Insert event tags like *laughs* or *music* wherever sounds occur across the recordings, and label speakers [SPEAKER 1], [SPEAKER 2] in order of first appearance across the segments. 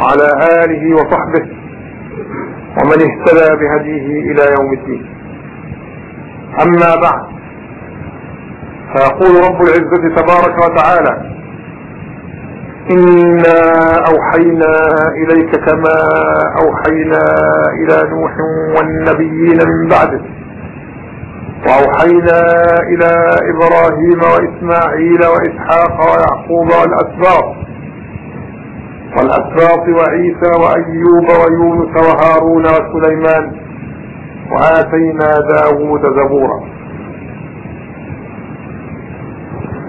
[SPEAKER 1] وعلى آله وصحبه ومن اهتدى بهديه إلى يوم الدين أما بعد فيقول رب العزة تبارك وتعالى إنا أوحينا إليك كما أوحينا إلى نوح والنبيين من بعده وأوحينا إلى إبراهيم وإسماعيل وإسحاق ويعقوب والأسباط والأسباط وعيسى وأيوب ويونس وهارون وسليمان وآتينا داود زبورا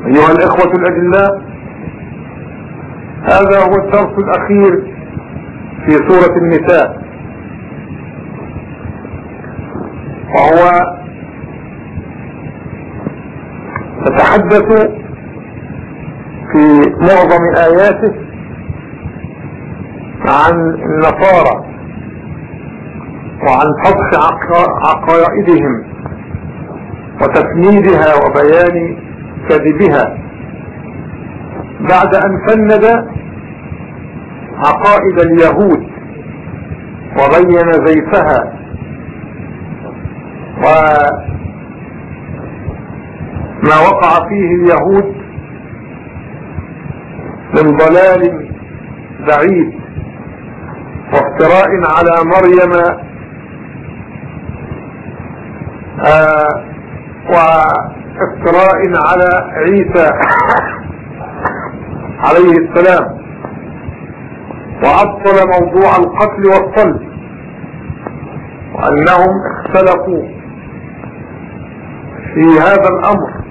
[SPEAKER 1] أيها الإخوة الأجلاء هذا هو الدرس الأخير في سورة النساء وهو تتحدث في معظم آياته عن النصارى وعن فضح عقائدهم وتفنيدها وبيان كذبها بعد ان فند عقائد اليهود وبين زيفها وما وقع فيه اليهود من ضلال بعيد افتراء على مريم آه، وافتراء على عيسى عليه السلام وعطل موضوع القتل والصلب وأنهم اختلفوا في هذا الأمر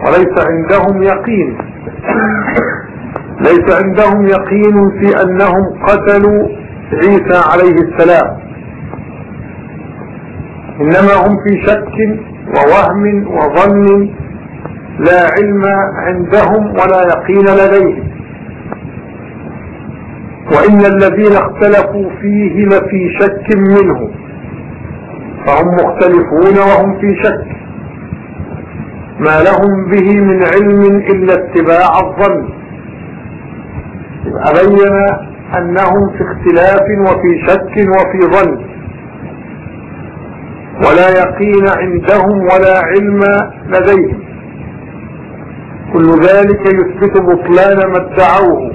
[SPEAKER 1] وليس عندهم يقين ليس عندهم يقين في أنهم قتلوا عيسى عليه السلام إنما هم في شك ووهم وظن لا علم عندهم ولا يقين لديهم وإن الذين اختلفوا فيه لفي شك منه فهم مختلفون وهم في شك ما لهم به من علم إلا اتباع الظن أبين أنهم في اختلاف وفي شك وفي ظن ولا يقين عندهم ولا علم لديهم كل ذلك يثبت بطلان ما ادعوه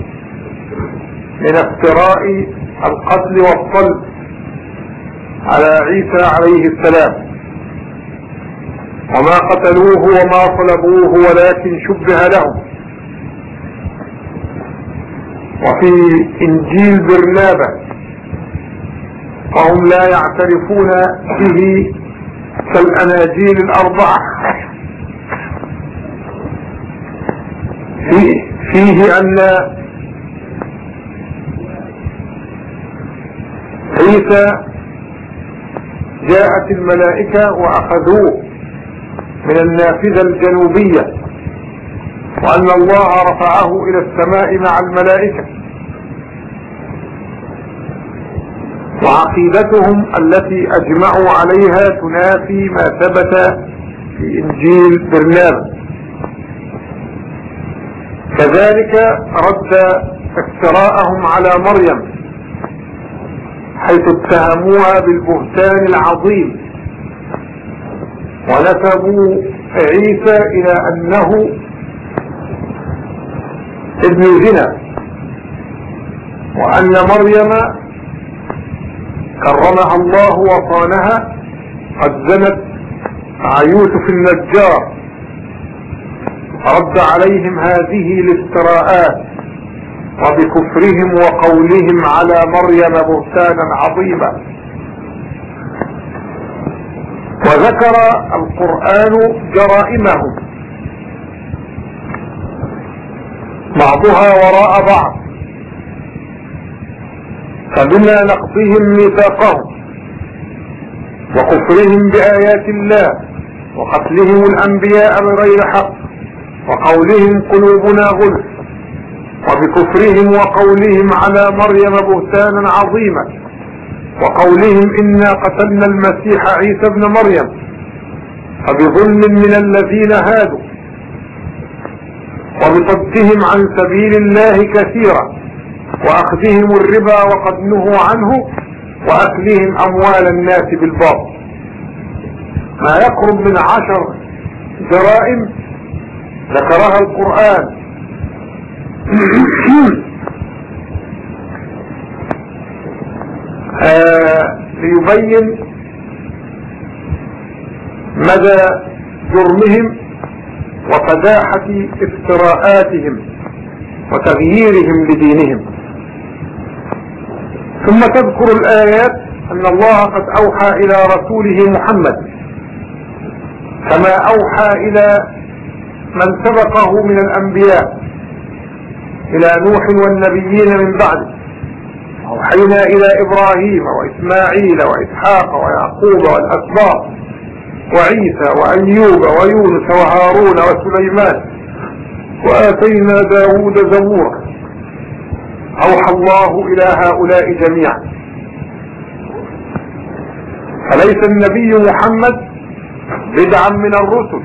[SPEAKER 1] من افتراء القتل والصلب على عيسى عليه السلام وما قتلوه وما صلبوه ولكن شبه لهم وفي انجيل برنابا فهم لا يعترفون به كالاناجيل الاربعة فيه ان عيسى جاءت الملائكة واخذوه من النافذة الجنوبية وأن الله رفعه إلى السماء مع الملائكة وعقيدتهم التي أجمعوا عليها تنافي ما ثبت في إنجيل برنامج كذلك رد افتراءهم على مريم حيث اتهموها بالبهتان العظيم ونسبوا عيسى إلى أنه ابن الغنى وأن مريم كرمها الله وصانها قد زنت مع يوسف النجار رد عليهم هذه الافتراءات وبكفرهم وقولهم على مريم بهتانا عظيما وذكر القرآن جرائمهم بعضها وراء بعض فبما نقضهم ميثاقهم وكفرهم بآيات الله وقتلهم الأنبياء بغير حق وقولهم قلوبنا غلف وبكفرهم وقولهم على مريم بهتانا عظيما وقولهم إنا قتلنا المسيح عيسى ابن مريم فبظلم من الذين هادوا وبصدهم عن سبيل الله كثيرا واخذهم الربا وقد نهوا عنه واكلهم اموال الناس بالباطل ما يقرب من عشر جرائم ذكرها القرآن *clears throat* آه، ليبين مدى جرمهم وقداحة افتراءاتهم وتغييرهم لدينهم ثم تذكر الآيات أن الله قد أوحى إلى رسوله محمد كما أوحى إلى من سبقه من الأنبياء إلى نوح والنبيين من بعده أوحينا إلى إبراهيم وإسماعيل وإسحاق ويعقوب والأسباط وعيسى وأيوب ويونس وهارون وسليمان وآتينا داود زبورا أوحى الله إلى هؤلاء جميعا أليس النبي محمد بدعا من الرسل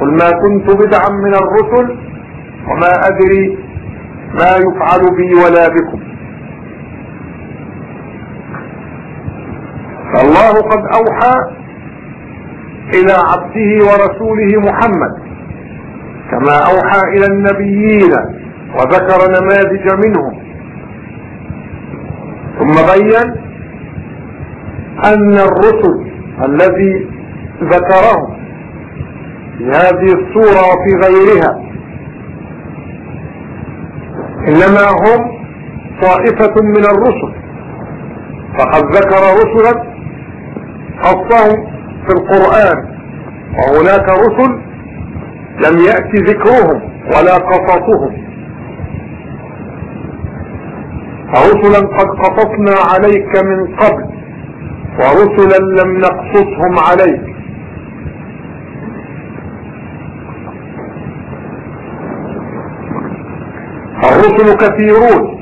[SPEAKER 1] قل ما كنت بدعا من الرسل وما أدري ما يفعل بي ولا بكم فالله قد أوحى الى عبده ورسوله محمد كما اوحى الى النبيين وذكر نماذج منهم ثم بين ان الرسل الذي ذكرهم في هذه الصورة وفي غيرها انما هم طائفة من الرسل فقد ذكر رسلا خصهم في القرآن وهناك رسل لم يأتي ذكرهم ولا قصصهم رسلا قد قصصنا عليك من قبل ورسلا لم نقصصهم عليك الرسل كثيرون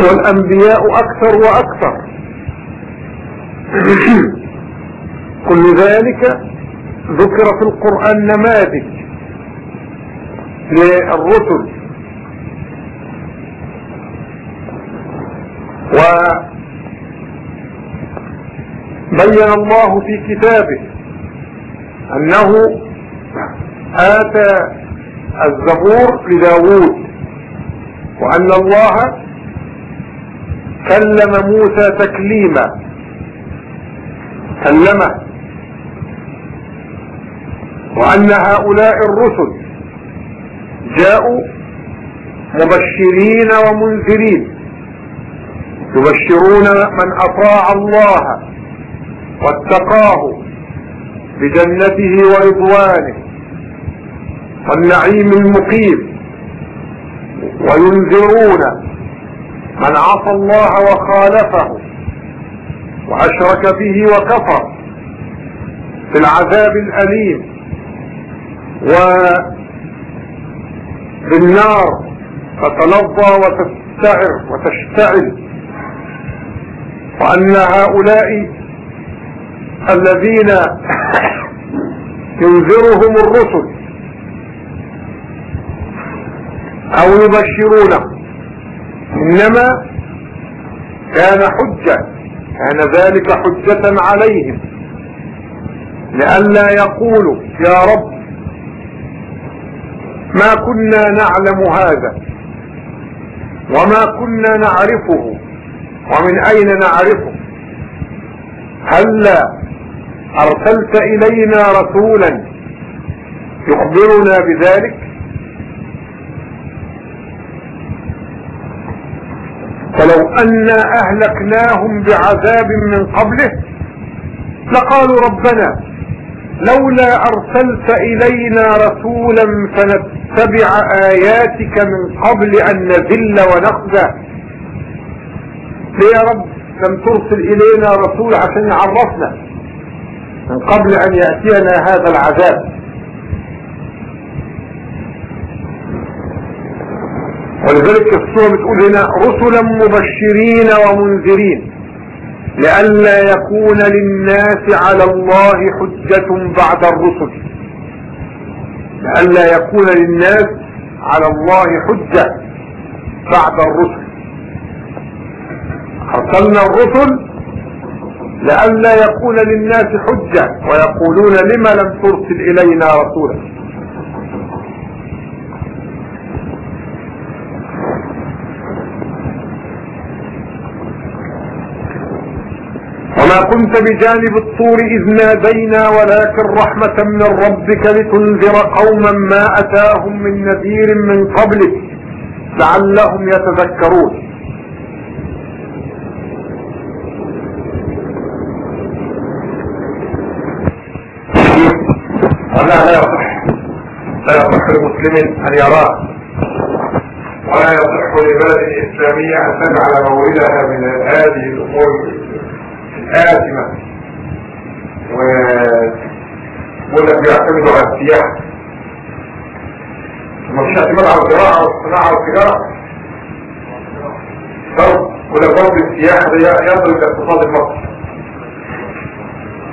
[SPEAKER 1] والأنبياء أكثر وأكثر *coughs* كل ذلك ذكر في القرآن نماذج للرسل وبين الله في كتابه أنه آتى الزبور لداود وأن الله كلم موسى تكليما سلمه وأن هؤلاء الرسل جاءوا مبشرين ومنذرين يبشرون من أطاع الله واتقاه بجنته ورضوانه والنعيم المقيم وينذرون من عصى الله وخالفه وأشرك به وكفر في العذاب الأليم بالنار تتلظى وتستعر وتشتعل وأن هؤلاء الذين *coughs* ينذرهم الرسل أو يبشرونه إنما كان حجة كان ذلك حجة عليهم لئلا يقولوا يا رب ما كنا نعلم هذا وما كنا نعرفه ومن اين نعرفه هلا ارسلت الينا رسولا يخبرنا بذلك فلو أنا أهلكناهم بعذاب من قبله لقالوا ربنا لولا أرسلت إلينا رسولا فنتبع آياتك من قبل أن نذل ونخزى يا رب لم ترسل إلينا رسول عشان يعرفنا من قبل أن يأتينا هذا العذاب ولذلك الصورة بتقول هنا رسلا مبشرين ومنذرين لئلا يكون للناس على الله حجة بعد الرسل لئلا يكون للناس على الله حجة بعد الرسل أرسلنا الرسل لئلا يكون للناس حجة ويقولون لما لم ترسل إلينا رسولا وما كنت بجانب الطور إذ نادينا ولكن رحمة من ربك لتنذر قوما ما أتاهم من نذير من قبلك لعلهم يتذكرون الله لا يصح لا يصح لمسلم أن يراه ولا يصح لبلد إسلامية أن تجعل مولدها من هذه الأمور آثمة ولا بيعتمدوا على السياحة ومفيش اعتماد على الزراعة والصناعة والتجارة برضه ولا برضه السياحة يضرب الاقتصاد المصري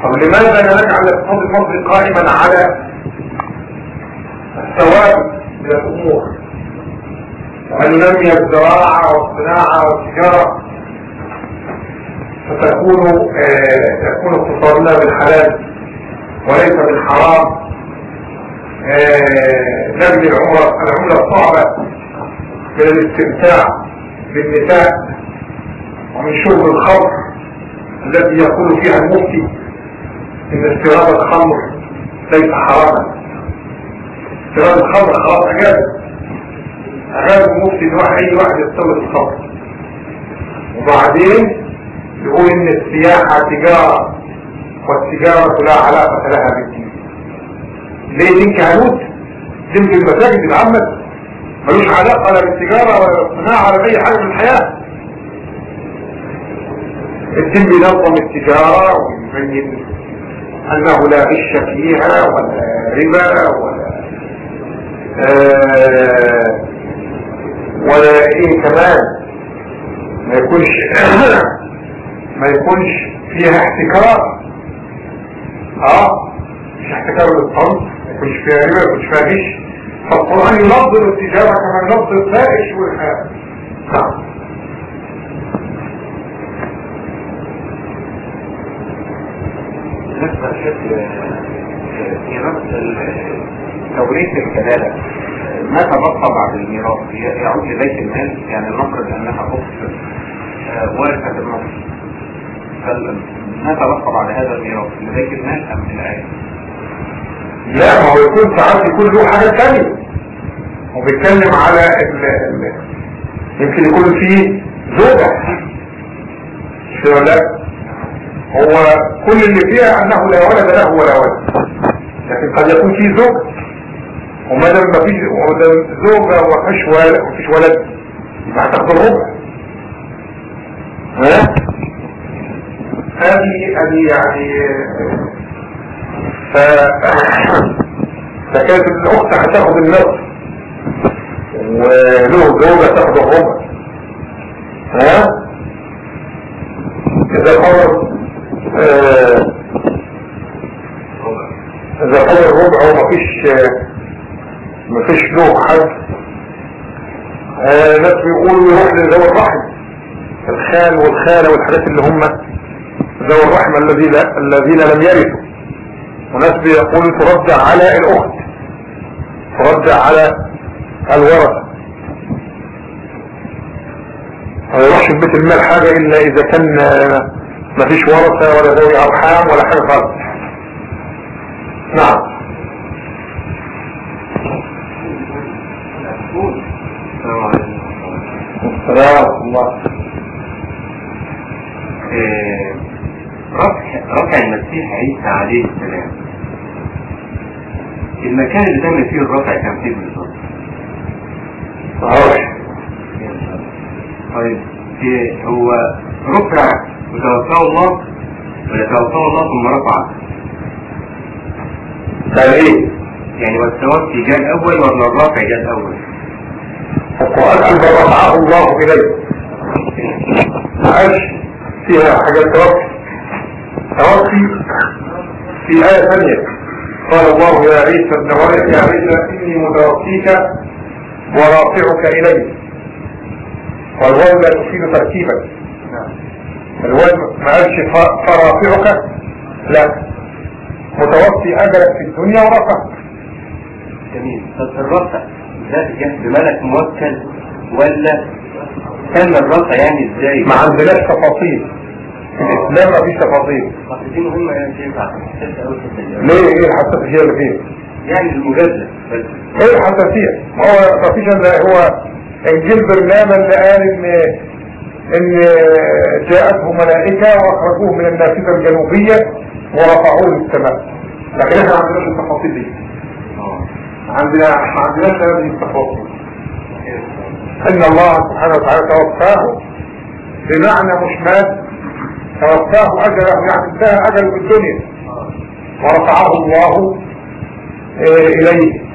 [SPEAKER 1] طب لماذا نجعل الاقتصاد المصري قائما على الثوابت وأن ننمي الزراعة والصناعة والتجارة فتكون آه، تكون يكون اقتصادنا بالحلال وليس بالحرام آه، نبني نجد العمرة العملة الصعبة من الاستمتاع بالنساء ومن شرب الخمر الذي يقول فيها المفتي ان استيراد الخمر ليس حراما استيراد الخمر خلاص اجاز اجاز المفتي ان اي واحد يستورد الخمر وبعدين يقول ان السياحة تجارة والتجارة لا علاقة لها بالدين ليه دين كهنوت دين بالمساجد العامة ملوش علاقة لا بالتجارة ولا بالصناعة ولا بأي حاجة من الحياة الدين بينظم التجارة ويبين انه لا غش فيها ولا ربا ولا آه ولا ايه كمان ما يكونش ما يكونش فيها احتكار اه مش احتكار للطن ما يكونش فيها ربا ما يكونش فيها غش فالقرآن ينظم التجارة كما ينظم الفائش والحال نعم بالنسبة لشكل آه، ميراث توريث الكلالة ما تبقى بعد الميراث يعود لبيت المال يعني نفرض انها اخت آه، ورثة النصر وسلم تلقب على هذا الميراث اللي ده أم من الآية لا ما هو يكون ساعات يكون له حاجة ثانية وبيتكلم على ال يمكن يكون فيه زوجة مش ولا هو كل اللي فيها أنه لا ولد له ولا ولد لكن قد يكون فيه زوجة وما دام مفيش زوجة ومفيش ولد مفيش ولد يبقى هتاخد الربع ها؟ هذه هذه يعني ف فكانت الأخت هتاخد النص وله جوجة تاخد الربع ها إذا خرج آه، إذا خرج الربع ومفيش مفيش له حد آه، ناس بيقولوا يروح لذوي الرحم الخال والخالة والحاجات اللي هم ذوي الرحمة الذين الذين لم يرثوا وناس بيقول ترجع على الأخت ترجع على الورثة ما يروحش في بيت المال حاجة إلا إذا كان ما فيش ورثة ولا ذوي أرحام ولا حاجة خالص نعم السلام عليكم ورحمة الله إيه، رفع رفع المسيح عيسى عليه السلام المكان اللي تم فيه الرفع كان فيه بالظبط صحيح طيب هو رفع وتوفاه الله ولا توفاه الله ثم رفع تمام طيب، إيه؟ يعني والتوفي جاء الاول ولا الرفع جاء الاول القرآن أنزل رفعه الله إليه معلش فيها حاجة توفي توفي في آية ثانية قال الله يا عيسى ابن مريم يا عيسى إني متوفيك ورافعك إلي والواو لا تفيد ترتيبا الواو ما قالش فرافعك لا متوفي أجلك في الدنيا ورفعك جميل طب الرفع ده يعني بملك موكل ولا تم الرفع يعني ازاي؟ ما عندناش تفاصيل لا ما فيش تفاصيل دي مهمة ينفع ليه ايه الحساسية اللي فيه يعني المجادلة ايه الحساسية ما هو مفيش هو انجيل برنامج اللي قال ان ان جاءته ملائكة واخرجوه من النافذة الجنوبية ورفعوه للسماء لكن احنا عندنا التفاصيل دي آه. عندنا ما عندناش هذه التفاصيل ان الله سبحانه وتعالى توفاه بمعنى مش مات توفاه أجله يعني انتهى أجله في الدنيا ورفعه الله آه، إليه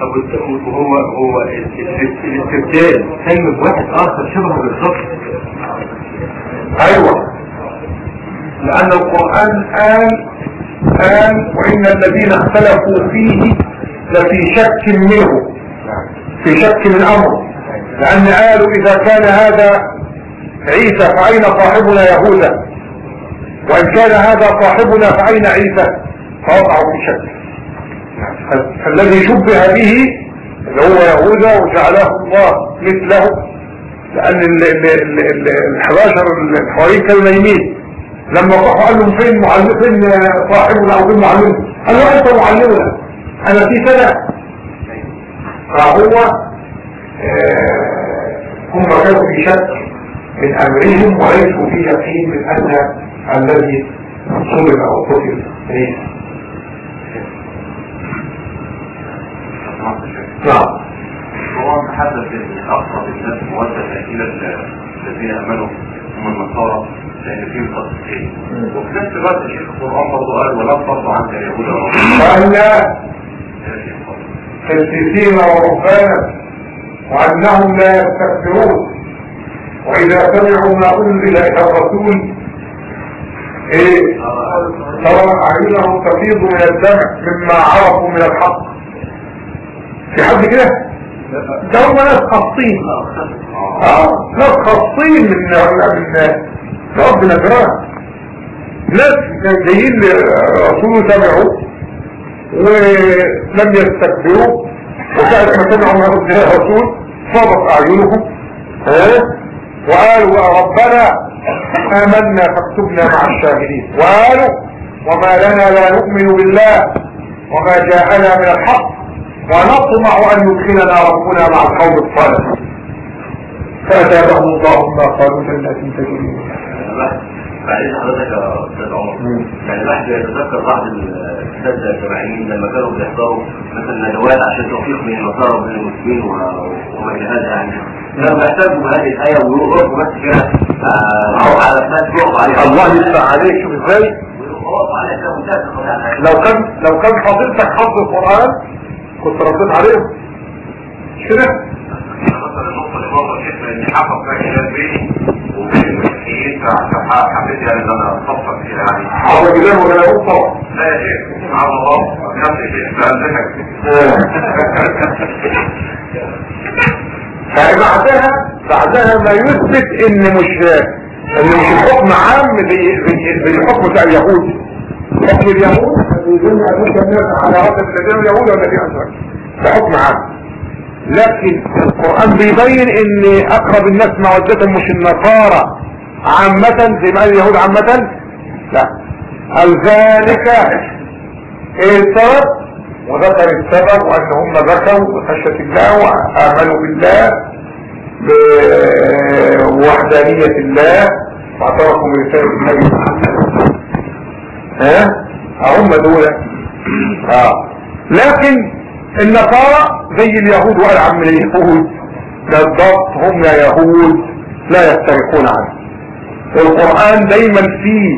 [SPEAKER 1] طب هو هو الاستبدال كلمة بواحد آخر شبه بالظبط أيوة لأن القرآن قال قال وإن الذين اختلفوا فيه لفي شك منه في شك من أمره لأن قالوا إذا كان هذا عيسى فأين صاحبنا يهوذا وإن كان هذا صاحبنا فأين عيسى فوقعوا في شك فالذي شبه به اللي هو يهوذا وجعله الله مثله لأن الحباشر الحواريين كانوا نايمين لما راحوا قال لهم فين معلم فين صاحبنا او فين معلمنا قال له انت معلمنا انا في سنه فهو آه، هم كانوا في شك من أمرهم وليسوا في يقين من أن الذي صلب أو قتل ليس إيه. نعم هو محدد أقرب الناس مودة إلى الذين أمنوا هم النصارى لأن فيهم تصديقين وفي نفس الوقت شيخ القرآن برضه قال ولا تفضوا عنك اليهود وأن تسلسين ورهبانا وأنهم لا يستكبرون واذا سمعوا ما انزل الى الرسول ايه ترى اعينهم تفيض من الدمع مما عرفوا من الحق في حد كده ده هم ناس خاصين اه ناس خاصين من الناس رب نجران ناس جايين للرسول سمعوا ولم يستكبروا وبعد ما سمعوا ما انزل الرسول صابت اعينهم ايه وقالوا ربنا آمنا فاكتبنا مع الشاهدين وقالوا وما لنا لا نؤمن بالله وما جاءنا من الحق ونطمع أن يدخلنا ربنا مع القوم الصالح فأتابهم الله ما قالوا جنة تجري بعدين حضرتك يا استاذ عمر يعني الواحد بيتذكر بعض الاساتذه
[SPEAKER 2] الجامعيين لما كانوا بيحضروا مثلا ندوات عشان توفيق بين النصارى وبين المسلمين وما الى هذا يعني كانوا بيحتاجوا هذه الايه ويقفوا بس كده آه، روح على الناس يقفوا عليها الله يفتح عليك شوف ازاي
[SPEAKER 1] لو كان لو كان فضيلتك حفظ القران كنت رديت عليهم شنو؟ حصل النقطه اللي بابا شفنا ان حفظ فيها وبين ايه حبيت يعني ده انا اتفق فيه يعني هو كده ولا لا طبعا لا يا شيخ سبحان الله نفس الشيء بقى بعدها بعدها ما يثبت ان مش ان مش الحكم عام بالحكم بتاع اليهود حكم اليهود يظن ان الناس على هذا الذين اليهود ولا في اشرك ده حكم عام لكن القرآن بيبين ان اقرب الناس معدتهم مش النصارى عامة زي ما قال اليهود عامة لا قال ذلك السبب وذكر السبب وان هم بكوا بخشة الله وامنوا بالله بوحدانية الله واعترفوا برسالة النبي ها هم دول اه لكن النصارى زي اليهود وقال عم اليهود بالضبط هم يا يهود لا يفترقون عنه والقرآن دايما فيه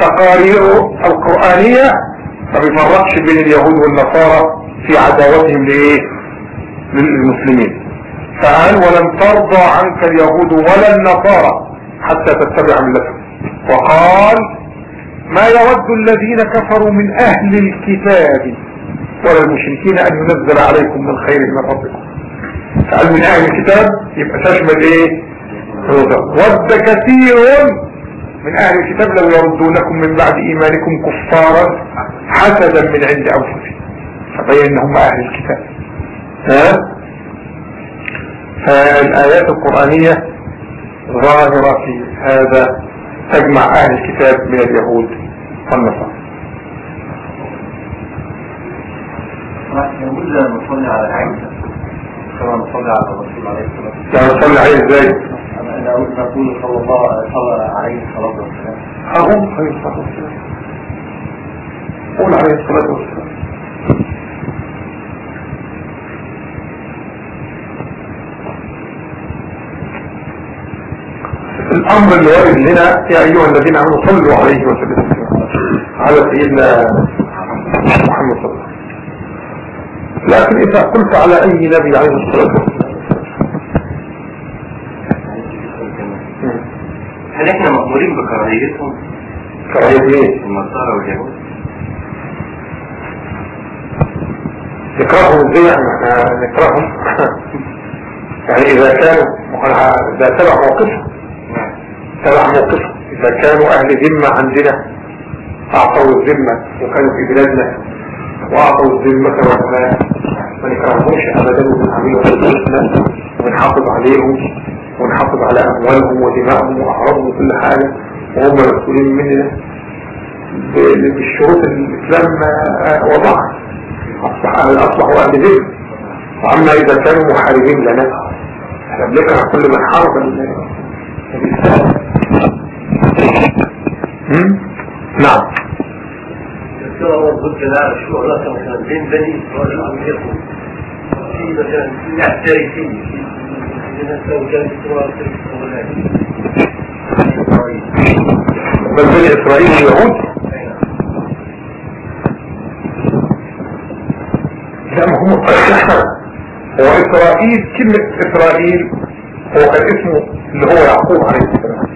[SPEAKER 1] تقاريره القرآنية ما بيفرقش بين اليهود والنصارى في عداوتهم لايه للمسلمين فقال ولن ترضى عنك اليهود ولا النصارى حتى تتبع ملتهم وقال ما يود الذين كفروا من اهل الكتاب ولا المشركين ان ينزل عليكم من خير من ربكم فقال من اهل الكتاب يبقى تشمل ايه ود كثير من اهل الكتاب لو يردونكم من بعد ايمانكم كفارا حسدا من عند انفسهم فبين انهم اهل الكتاب ها فالايات القرآنية ظاهرة في هذا تجمع اهل الكتاب من اليهود والنصارى يقول نصلي على العين كما نصلي على الرسول عليه الصلاة والسلام نصلي عليه ازاي؟ داود رسول صلى الله عليه الصلاة والسلام أهم عليه الصلاة والسلام قول عليه الصلاة والسلام الأمر الوارد هنا يا أيها الذين آمنوا صلوا عليه وسلم على سيدنا محمد صلى الله عليه وسلم لكن إذا قلت على أي نبي عليه الصلاة والسلام مغرين بكراهيتهم كراهية ايه؟ النصارى واليهود نكرههم ازاي احنا نكرههم يعني اذا كانوا اذا تبع موقفهم نعم. تبع موقفهم اذا كانوا اهل ذمة عندنا اعطوا الذمة وكانوا في بلادنا واعطوا الذمة والامانة ما نكرههمش ابدا ونعملهم ونحافظ عليهم ونحافظ على أموالهم ودمائهم وأعراضهم وكل حاجة وهم مسؤولين مننا بالشروط الإسلام آه، وضعها أصبح أصلح وأهل ذكر وأما إذا كانوا محاربين لنا احنا بنكره كل من حارب الإسلام نعم ترى مثلا بين بني في مثلا بل بني اسرائيل يهود لا ما هم هو اسرائيل كلمة اسرائيل هو كان اسمه اللي هو يعقوب عليه السلام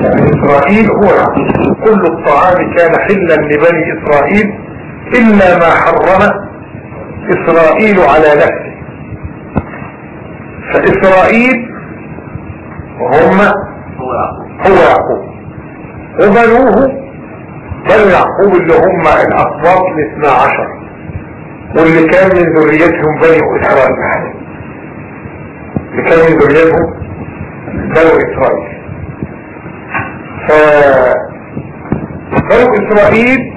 [SPEAKER 1] يعني اسرائيل هو يعقوب كل الطعام كان حلا لبني اسرائيل الا ما حرم اسرائيل على نفسه فإسرائيل هم هو يعقوب وبنوه بنو يعقوب اللي هم الأقباط الاثنى عشر واللي كان من ذريتهم بني إسرائيل اللي كان من ذريتهم بنو إسرائيل ف بنو إسرائيل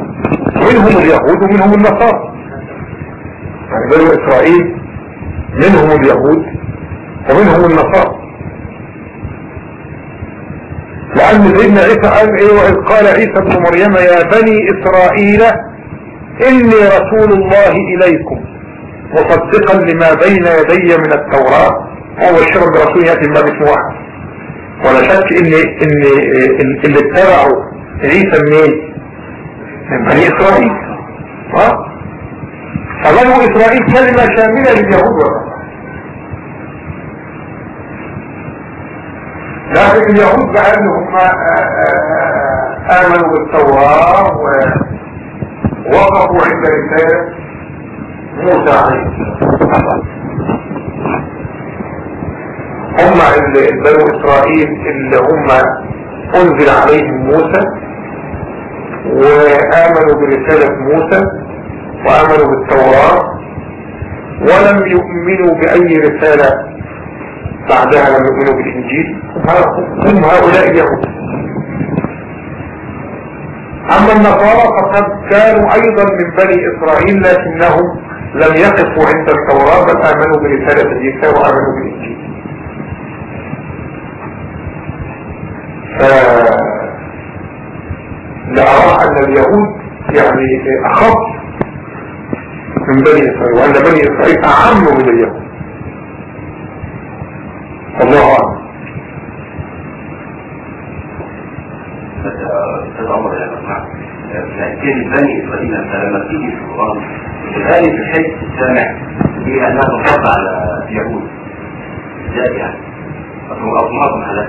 [SPEAKER 1] منهم اليهود ومنهم النصارى يعني بنو إسرائيل منهم اليهود ومنهم النصارى لأن سيدنا عيسى قال إيه وإذ قال عيسى ابن مريم يا بني إسرائيل إني رسول الله إليكم مصدقا لما بين يدي من التوراة هو الشر برسول يأتي من باب اسمه واحد ولا شك إن إن اللي اتبعوا عيسى منين؟ إيه؟ من بني إسرائيل ها؟ فبنو إسرائيل كلمة شاملة لليهود والنصارى لكن اليهود بأنهم آه، آه، آه، آمنوا بالتوراة ووقفوا عند رسالة موسى عليه هم بنو إسرائيل اللي هم أنزل عليهم موسى وآمنوا برسالة موسى وآمنوا بالتوراة ولم يؤمنوا بأي رسالة بعدها لم يؤمنوا بالإنجيل هم هؤلاء اليهود أما النصارى فقد كانوا أيضا من بني إسرائيل لكنهم لم يقفوا عند التوراة بل آمنوا برسالة عيسى وآمنوا بالإنجيل ف... لأرى أن اليهود يعني أخف من بني إسرائيل وأن بني إسرائيل أعم من اليهود الله أعلم أستاذ عمر يا جماعة تأثير بني إسرائيل لما تيجي في القرآن الآية في الحج السامع هي أنها على اليهود إزاي يعني؟ أطمأطم على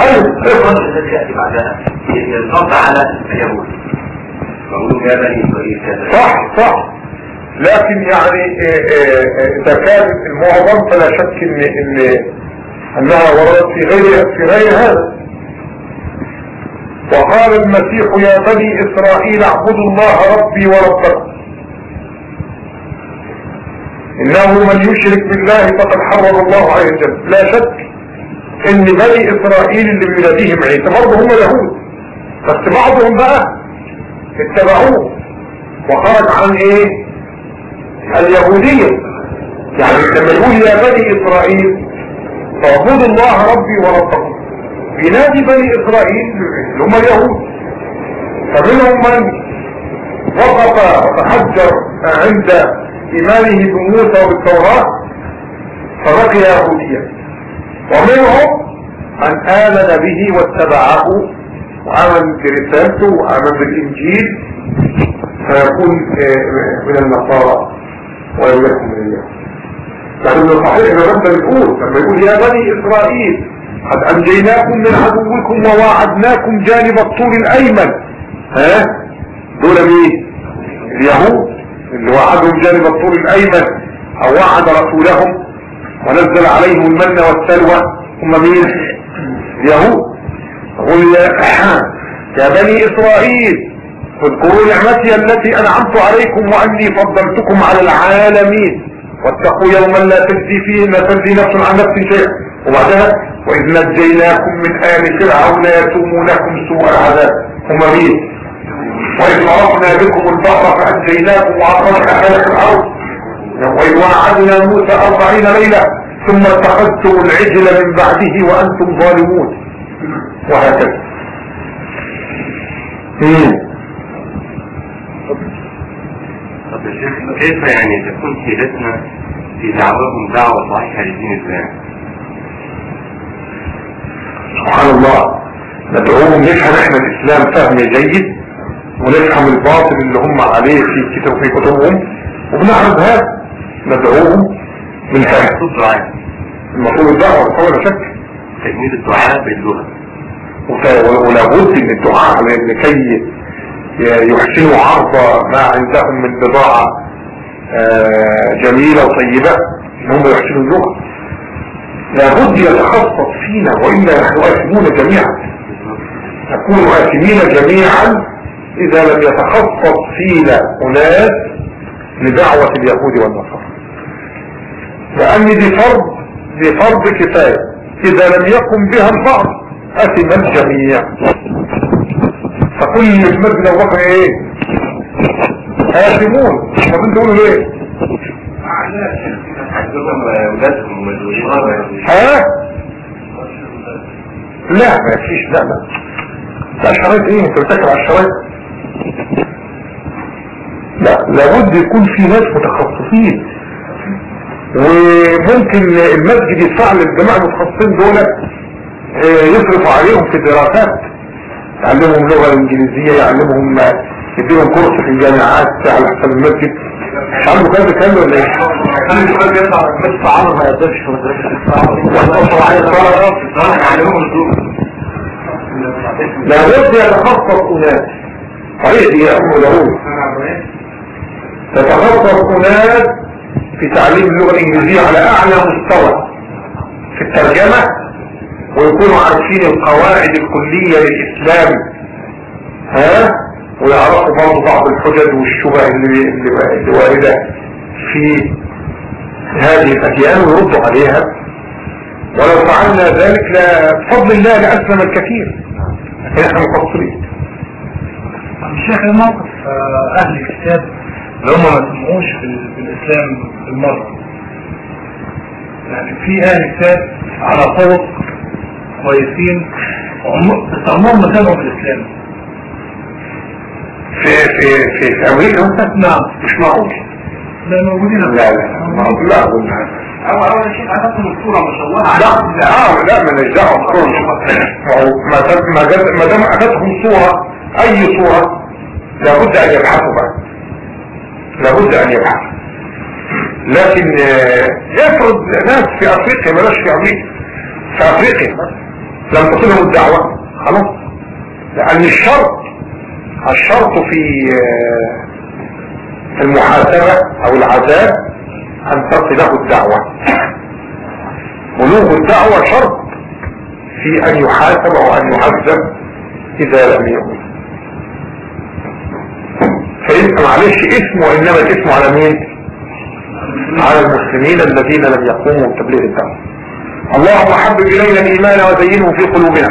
[SPEAKER 1] أيوة الفترة التي يأتي بعدها هي تطلق على اليهود فقولوا يا بني إسرائيل كذا صح صح لكن يعني تكاد إيه، إيه، إيه، كان المعظم فلا شك ان ان انها وردت في غير في غير هذا وقال المسيح يا بني اسرائيل اعبدوا الله ربي وربكم انه من يشرك بالله فقد حرم الله عليه الجنة لا شك ان بني اسرائيل اللي بيناديهم عيسى برضه هم يهود بس بعضهم بقى اتبعوه وخرج عن ايه اليهودية يعني لما نقول يا بني إسرائيل فاعبدوا الله ربي وربكم بنادي بني إسرائيل هم اليهود فمنهم من وقف وتحجر عند إيمانه بموسى وبالتوراة فبقي يهوديا ومنهم من آمن به واتبعه وآمن برسالته وآمن بالإنجيل فيكون آه، من النصارى وإياكم إياه لكن الصحيح ان ربنا يقول لما يقول يا بني إسرائيل قد أنجيناكم من عدوكم وواعدناكم جانب الطول الأيمن ها دول مين اليهود اللي وعدهم جانب الطول الأيمن أو وعد رسولهم ونزل عليهم المن والسلوى هم مين اليهود قل *laughs* يا بني إسرائيل اذكروا نعمتي التي انعمت عليكم واني فضلتكم على العالمين واتقوا يوما لا تجزي فيه لا تجزي نفس عن نفس شيئا وبعدها واذ نجيناكم من ال فرعون يسومونكم سوء العذاب هم مين واذ عرفنا بكم البحر فانجيناكم وعرفنا على فرعون واذ وعدنا موسى اربعين ليله ثم اتخذتم العجل من بعده وانتم ظالمون وهكذا طب يا شيخ كيف يعني تكون حيلتنا في دعواهم دعوة صحيحة لدين الله؟ سبحان الله ندعوهم نفهم احنا الاسلام فهم جيد ونفهم الباطل اللي هم عليه في كتب في كتبهم وبنعرض هذا ندعوهم من هذا الدعاء المفروض الدعوة ولا شك تجميل الدعاء باللغة ولابد ان الدعاء لكي يحسنوا عرض ما عندهم من بضاعة آه، جميلة وطيبة هم يحسنوا اللغة لابد يتخصص فينا وإلا نحن آثمون جميعا نكون آثمين جميعا إذا لم يتخصص فينا أناس لدعوة اليهود والنصارى لأن دي فرض دي فرض كفاية إذا لم يقم بها البعض أثم الجميع فكل الناس لو بكر ايه هيخدمون طب انت تقولوا ليه ها لا ما فيش لا لا لا الشرايط ايه انت بتاكل على الشرايط لا لابد يكون في ناس متخصصين وممكن المسجد يدفع للجماعة المتخصصين دول آه، يصرف عليهم في دراسات يعلمهم لغة انجليزية يعلمهم يديهم كورس في الجامعات على حسب المسجد مش عنده كذا كلام ولا ايه؟ كان الشباب يطلع مدرسة عمر ما يقدرش في مدرسة لابد يتخصص أناس صحيح يا أم داود تتخصص أناس في تعليم اللغة الإنجليزية على أعلى مستوى في الترجمة ويكونوا عارفين القواعد الكلية للإسلام ها ويعرفوا بعض بعض الحجج والشبه اللي, اللي واردة في هذه الأديان ويردوا عليها ولو فعلنا ذلك بفضل الله لأسلم الكثير لكن احنا مقصرين الشيخ الموقف إيه آه، أهل الكتاب اللي هم ما سمعوش في الإسلام بالمرة يعني في أهل الكتاب على طرق كويسين عمرهم ما تابعوا في الإسلام في في في أمريكا نعم مش معقول لا موجودين لا لا لا لا أول شيء أخذتهم الصورة مشوهة لا لا لا ما دعوة الصورة ما ما ما دام أخذتهم صورة أي صورة لابد أن يبحثوا بها لابد أن يبحثوا لكن افرض آه، ناس في أفريقيا بلاش في أمريكا في أفريقيا لم تصله الدعوة خلاص لأن الشرط الشرط في آه، المحاسبة أو العذاب أن تصله الدعوة بلوغ الدعوة شرط في أن يحاسب أو أن يعذب إذا لم يؤمن فإنت معلش اسمه وإنما الاسم على مين على المسلمين الذين لم يقوموا بتبليغ الدعوة اللهم حبب إلينا الإيمان وزينه في قلوبنا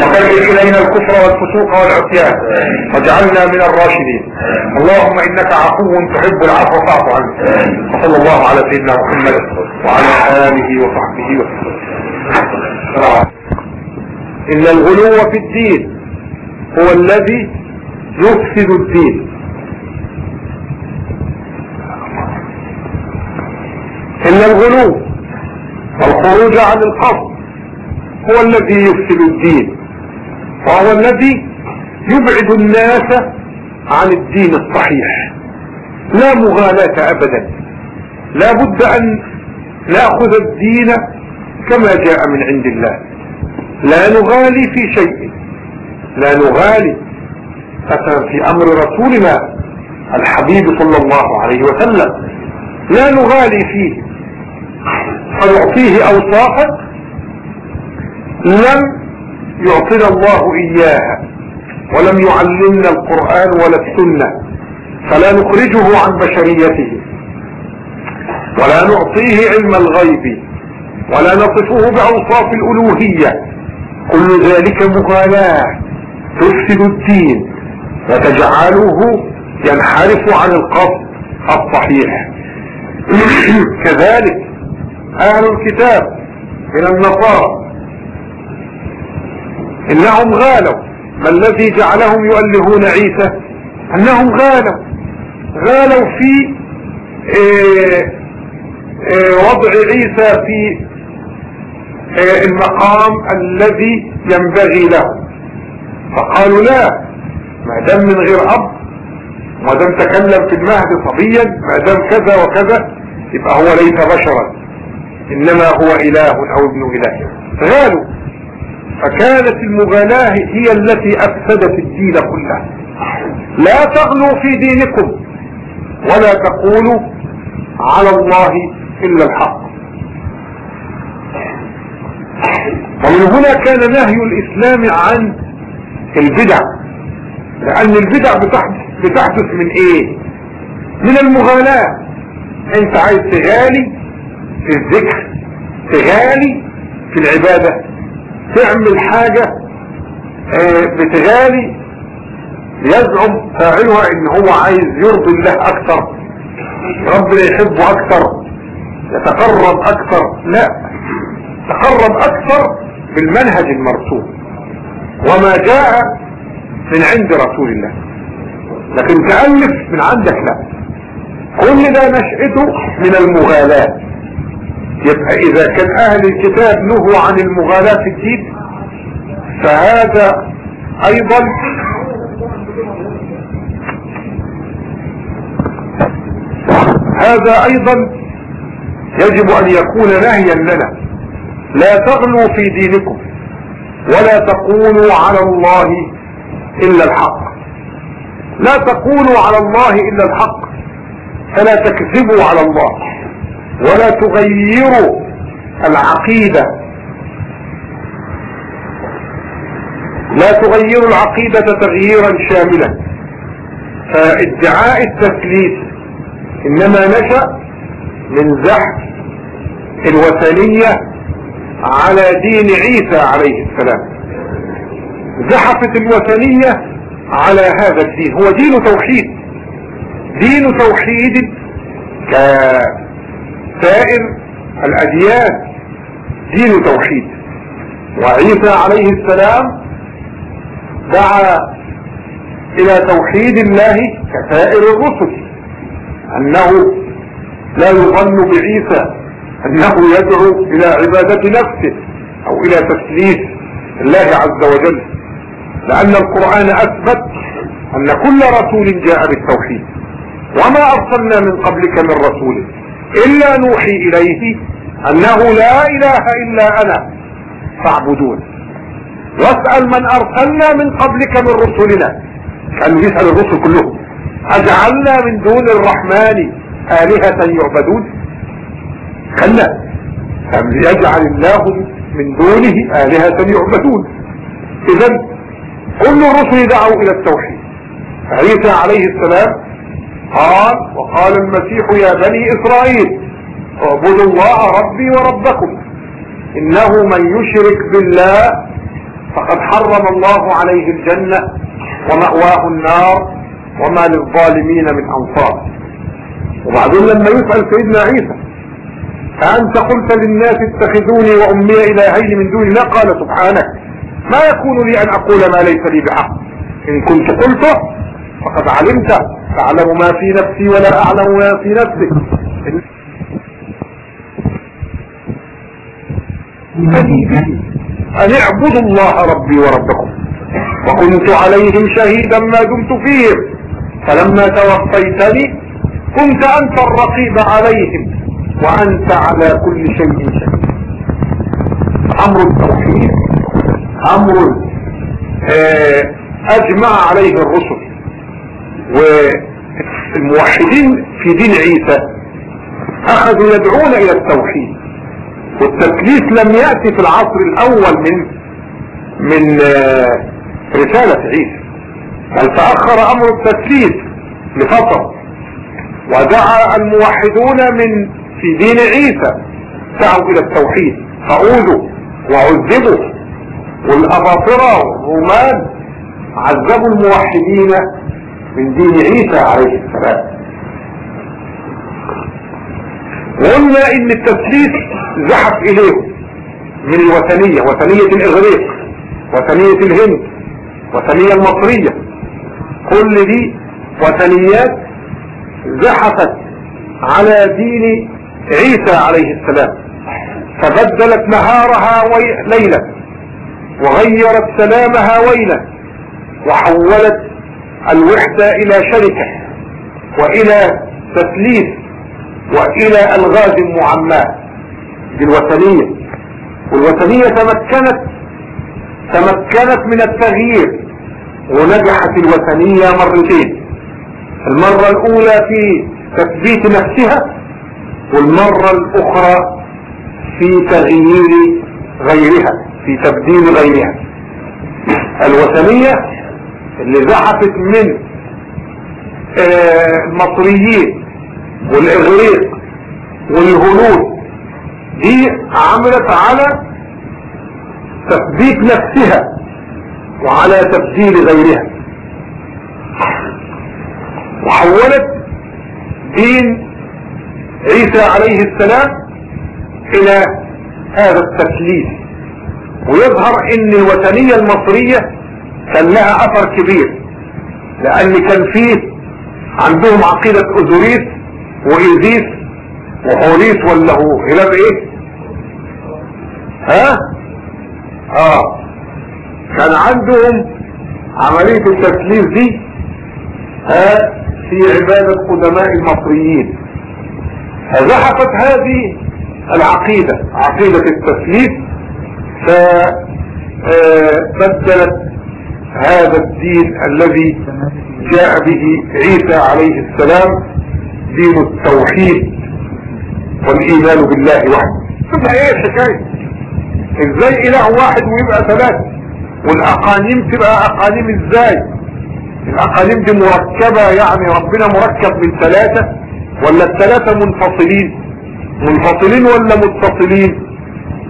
[SPEAKER 1] وقلب إلينا الكفر والفسوق والعصيان واجعلنا من الراشدين اللهم إنك عفو تحب العفو فاعف عنا وصلى الله على سيدنا محمد وعلى آله وصحبه وسلم إن الغلو في الدين هو الذي يفسد الدين إن الغلو الخروج عن الحق هو الذي يفسد الدين وهو الذي يبعد الناس عن الدين الصحيح لا مغالاة ابدا لا بد ان ناخذ الدين كما جاء من عند الله لا نغالي في شيء لا نغالي مثلا في امر رسولنا الحبيب صلى الله عليه وسلم لا نغالي فيه فيعطيه أوصافا لم يعطينا الله إياها ولم يعلمنا القرآن ولا السنة فلا نخرجه عن بشريته ولا نعطيه علم الغيب ولا نصفه بأوصاف الألوهية كل ذلك مغالاة تفسد الدين وتجعله ينحرف عن القصد الصحيح *coughs* كذلك أهل الكتاب من النصارى إنهم غالوا ما الذي جعلهم يؤلهون عيسى أنهم غالوا غالوا في آه، آه، وضع عيسى في آه، المقام الذي ينبغي له فقالوا لا ما دام من غير أب ما دام تكلم في المهد صبيا ما دام كذا وكذا يبقى هو ليس بشرا إنما هو إله أو ابن إله غالوا فكانت المغالاة هي التي أفسدت الدين كله لا تغلوا في دينكم ولا تقولوا على الله إلا الحق ومن هنا كان نهي الإسلام عن البدع لأن البدع بتحدث, من إيه؟ من المغالاة أنت عايز تغالي في الذكر تغالي في العبادة تعمل حاجة آه، بتغالي يزعم فاعلها ان هو عايز يرضي الله اكثر ربنا يحبه اكثر يتقرب اكثر لا تقرب اكثر بالمنهج المرسوم وما جاء من عند رسول الله لكن تألف من عندك لا كل ده نشأته من المغالاة يبقى اذا كان اهل الكتاب نهوا عن المغالاة في الدين فهذا ايضا هذا ايضا يجب ان يكون نهيا لنا لا تغلوا في دينكم ولا تقولوا على الله الا الحق لا تقولوا على الله الا الحق فلا تكذبوا على الله ولا تغيروا العقيدة لا تغيروا العقيدة تغييرا شاملا فادعاء التثليث انما نشأ من زحف الوثنية على دين عيسى عليه السلام زحفت الوثنية على هذا الدين هو دين توحيد دين توحيد كامل سائر الأديان دين توحيد وعيسى عليه السلام دعا إلى توحيد الله كسائر الرسل أنه لا يظن بعيسى أنه يدعو إلى عبادة نفسه أو إلى تسليس الله عز وجل لأن القرآن أثبت أن كل رسول جاء بالتوحيد وما أرسلنا من قبلك من رسول إلا نوحي إليه أنه لا إله إلا أنا فاعبدون واسأل من أرسلنا من قبلك من رسلنا كانوا يسأل الرسل كلهم أجعلنا من دون الرحمن آلهة يعبدون كلا أم يجعل الله من دونه آلهة يعبدون إذا كل الرسل دعوا إلى التوحيد عيسى عليه السلام قال وقال المسيح يا بني إسرائيل اعبدوا الله ربي وربكم إنه من يشرك بالله فقد حرم الله عليه الجنة ومأواه النار وما للظالمين من أنصار وبعدين لما يسأل سيدنا عيسى أأنت قلت للناس اتخذوني وأمي إلهين من دون الله قال سبحانك ما يكون لي أن أقول ما ليس لي بحق إن كنت قلته فقد علمته تعلم ما في نفسي ولا أعلم ما في نفسك أن اعبدوا الله ربي وربكم وكنت عليهم شهيدا ما دمت فيهم فلما توفيتني كنت أنت الرقيب عليهم وأنت على كل شيء شهيد أمر التوحيد أمر آه، أجمع عليه الرسل والموحدين في دين عيسى اخذوا يدعون الى التوحيد والتكليف لم يأتي في العصر الاول من من آه، رسالة عيسى بل تأخر امر التكليف لفترة ودعا الموحدون من في دين عيسى دعوا الى التوحيد فأوذوا وعذبوا والأباطرة والرومان عذبوا الموحدين من دين عيسى عليه السلام قلنا ان التثليث زحف اليه من الوثنية وثنية الاغريق وثنية الهند وثنية المصرية كل دي وثنيات زحفت على دين عيسى عليه السلام فبدلت نهارها ليلة وغيرت سلامها ويلة وحولت الوحدة الى شركة والى تسليف والى الغاز معماه دي الوثنية والوثنية تمكنت تمكنت من التغيير ونجحت الوثنية مرتين المرة الاولى في تثبيت نفسها والمرة الاخرى في تغيير غيرها في تبديل غيرها الوثنية اللي زحفت من المصريين آه، والاغريق والهنود دي عملت على تثبيت نفسها وعلى تبديل غيرها وحولت دين عيسى عليه السلام الى هذا التكليف ويظهر ان الوثنية المصرية كان لها اثر كبير لان كان فيه عندهم عقيدة اوزوريت وايزيس وحوريس ولا هو هلاب ايه ها اه كان عندهم عملية التسليف دي ها في عبادة قدماء المصريين فزحفت هذه العقيدة عقيدة التسليف فبدلت آه، هذا الدين الذي جاء به عيسى عليه السلام دين التوحيد والايمان بالله وحده تبقى ايه الحكاية ازاي اله واحد ويبقى ثلاثة والاقانيم تبقى اقانيم ازاي الاقانيم دي مركبة يعني ربنا مركب من ثلاثة ولا الثلاثة منفصلين منفصلين ولا متصلين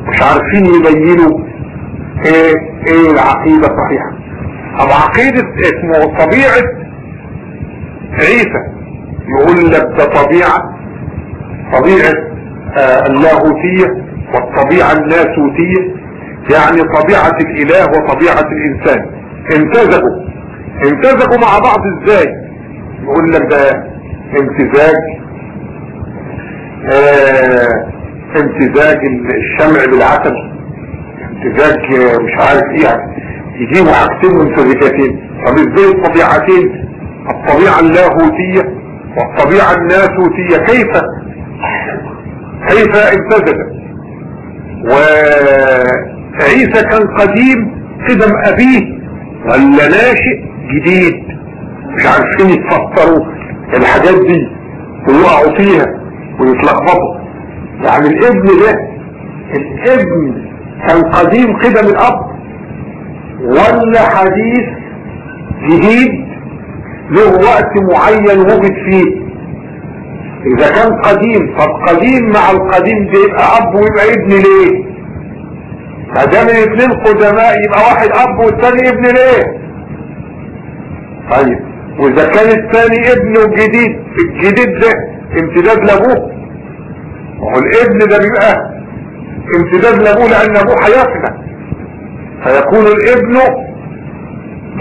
[SPEAKER 1] مش عارفين يبينوا ايه ايه العقيدة صحيحة او عقيدة اسمه طبيعة عيسى يقول لك ده طبيعة طبيعة آه، اللاهوتية والطبيعة اللاسوتية يعني طبيعة الاله وطبيعة الانسان امتزجوا امتزجوا مع بعض ازاي يقول لك ده امتزاج امتزاج آه، الشمع بالعسل امتزاج مش عارف ايه يعني يجيبوا حاجتين ممتزجتين طب ازاي الطبيعتين الطبيعة اللاهوتية والطبيعة الناسوتية كيف كيف امتزجت وعيسى كان قديم قدم ابيه ولا ناشئ جديد مش عارفين يتفطروا الحاجات دي ويقعوا فيها ويتلخبطوا يعني الابن ده الابن كان قديم قدم الاب ولا حديث جديد له وقت معين وجد فيه اذا كان قديم طب قديم مع القديم بيبقى اب ويبقى ابن ليه ما دام الاثنين قدماء يبقى واحد اب والثاني ابن ليه طيب واذا كان الثاني ابن وجديد الجديد ده امتداد لابوه ما هو الابن ده بيبقى امتداد لابوه لان ابوه هيفنى فيكون الابن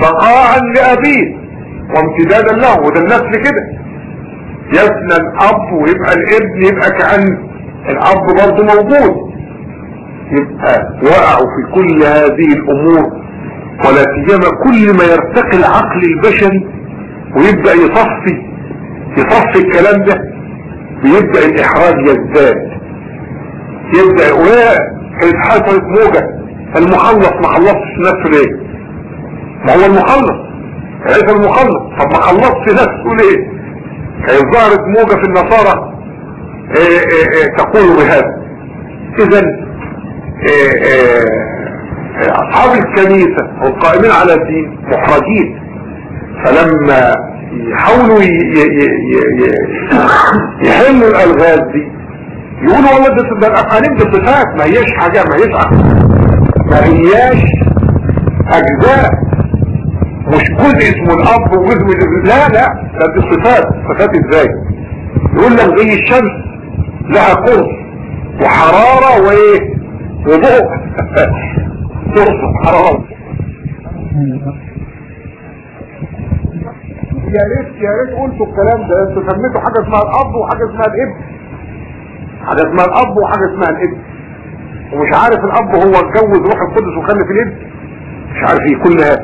[SPEAKER 1] بقاعا لابيه وامتدادا له وده النسل كده يفنى الاب ويبقى الابن يبقى كأن الاب برضه موجود يبقى وقعوا في كل هذه الامور ولا سيما كل ما يرتقي العقل البشري ويبدأ يصفي يصفي الكلام ده بيبدأ الاحراج يزداد يبدأ ويا كانت حصلت موجة المخلص ما خلصش نفسه ليه ما هو المخلص عيسى المخلص طب ما خلصش نفسه ليه ظهرت موجة في النصارى إيه، إيه، إيه، تقول بهذا اذا اصحاب الكنيسة والقائمين على الدين محرجين فلما يحاولوا يحلوا الالغاز دي يقولوا والله ده الافعالين دي ما هيش حاجة ما هيش عقل ما هياش اجزاء مش جزء اسمه الاب وجزء لا لا ده دي الصفات صفات ازاي يقول لك زي الشمس لها قرص وحرارة وايه وضوء *laughs* قرص وحرارة يا ريت يا ريت قلتوا الكلام ده انتوا سميتوا حاجة اسمها الاب وحاجة اسمها الابن حاجة اسمها الاب وحاجة اسمها الابن ومش عارف الاب هو اتجوز روح القدس وخلف الابن مش عارف ايه كلها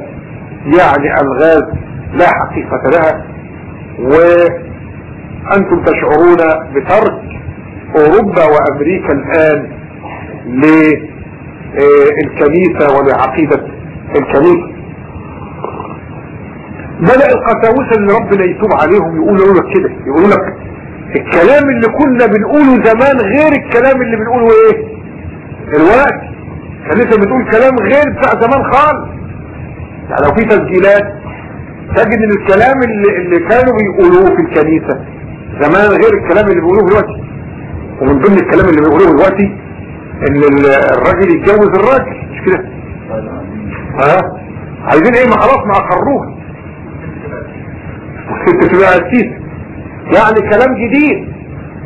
[SPEAKER 1] يعني الغاز لا حقيقة لها وانتم تشعرون بترك اوروبا وامريكا الان للكنيسة ولعقيدة الكنيسة بدأ القساوسة اللي ربنا يتوب عليهم يقولوا لك كده يقولوا لك الكلام اللي كنا بنقوله زمان غير الكلام اللي بنقوله ايه الوقت كان لسه بتقول كلام غير بتاع زمان خالص يعني لو في تسجيلات تجد ان الكلام اللي, اللي كانوا بيقولوه في الكنيسة زمان غير الكلام اللي بيقولوه دلوقتي ومن ضمن الكلام اللي بيقولوه دلوقتي ان الراجل يتجوز الراجل مش كده أيوة. ها عايزين ايه ما خلاص ما اخروها والست *laughs* تبقى قسيسة يعني كلام جديد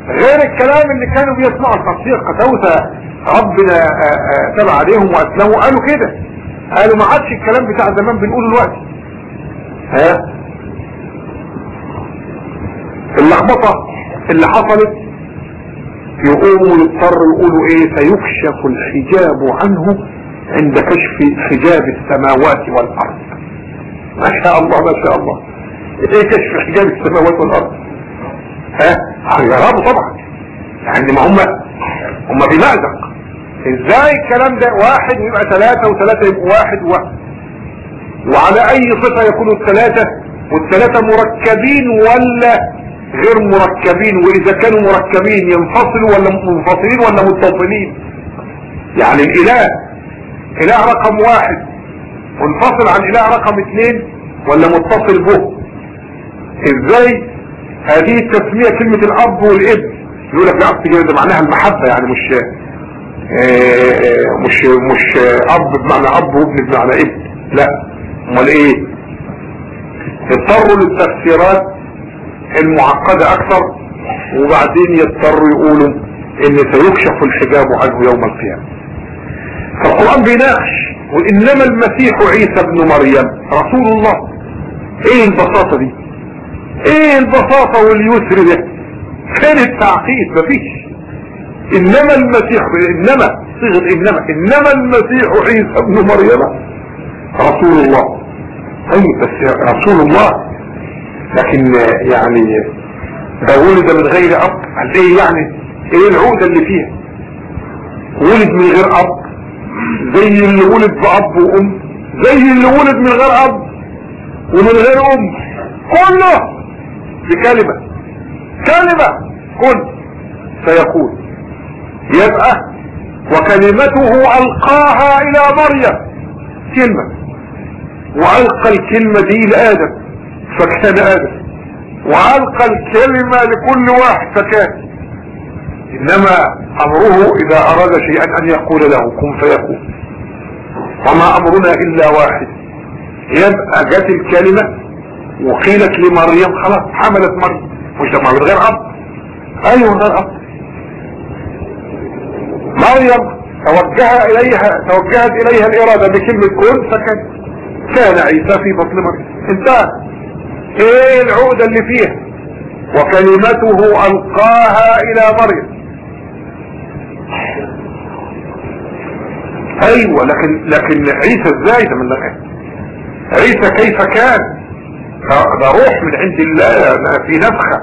[SPEAKER 1] غير الكلام اللي كانوا بيسمعوا القسيس قساوسة ربنا آه، آه، تاب عليهم واسلموا قالوا كده قالوا ما عادش الكلام بتاع زمان بنقوله دلوقتي ها اللخبطه اللي حصلت يقوموا يضطروا يقولوا ايه فيكشف الحجاب عنه عند كشف حجاب السماوات والارض ما شاء الله ما شاء الله ايه كشف حجاب السماوات والارض ها هيهربوا طبعا يعني ما هم هم بمأزق ازاي الكلام ده واحد يبقى ثلاثة وثلاثة يبقى واحد وواحد وعلى اي صفة يكون الثلاثة والثلاثة مركبين ولا غير مركبين واذا كانوا مركبين ينفصلوا ولا منفصلين ولا متصلين يعني الاله اله رقم واحد منفصل عن اله رقم اثنين ولا متصل به ازاي هذه التسمية كلمة الاب والابن يقول لك لا اصل ده معناها المحبة يعني مش شاهد آه، مش مش اب بمعنى اب وابن بمعنى ابن لا امال ايه اضطروا للتفسيرات المعقدة اكثر وبعدين يضطروا يقولوا ان سيكشف الحجاب عنه يوم القيامة فالقرآن بيناقش وانما المسيح عيسى ابن مريم رسول الله ايه البساطة دي ايه البساطة واليسر ده فين التعقيد مفيش انما المسيح انما صيغة انما انما المسيح عيسى ابن مريم رسول الله اي طيب، بس رسول الله لكن يعني ده ولد من غير اب قال ايه يعني ايه العقدة اللي فيها ولد من غير اب زي اللي ولد باب وام زي اللي ولد من غير اب ومن غير ام كله بكلمة كلمة كن فيقول يبقى وكلمته القاها الى مريم كلمة والقى الكلمة دي لادم فكان ادم والقى الكلمة لكل واحد فكان انما امره اذا اراد شيئا ان يقول له كن فيكون وما امرنا الا واحد يبقى جت الكلمة وقيلت لمريم خلاص حملت مريم مش ده غير عبد ايوه غير اب مريم توجه إليها توجهت إليها الإرادة بكلمة كن فكان كان عيسى في بطن مريم انتهى ايه العقدة اللي فيها وكلمته ألقاها إلى مريم ايوه لكن لكن عيسى ازاي ده من لك عيسى كيف كان ده روح من عند الله في نفخة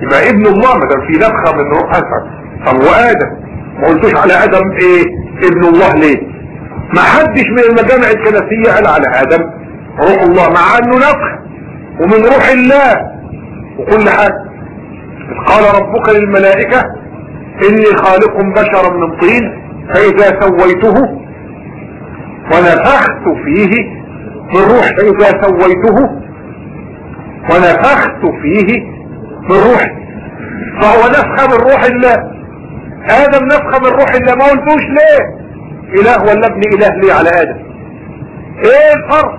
[SPEAKER 1] يبقى ابن الله ما دام في نفخة من روح أسد طب ادم ما قلتوش على ادم ايه ابن الله ليه ما حدش من المجامع الكنسية قال على ادم روح الله مع انه نقل ومن روح الله وكل حاجة قال ربك للملائكة اني خالق بشرا من طين فاذا سويته ونفخت فيه من روح فاذا سويته ونفخت فيه من روح فهو نفخ من روح الله ادم نفخة من روح الله ما قلتوش ليه اله ولا ابن اله ليه على ادم ايه الفرق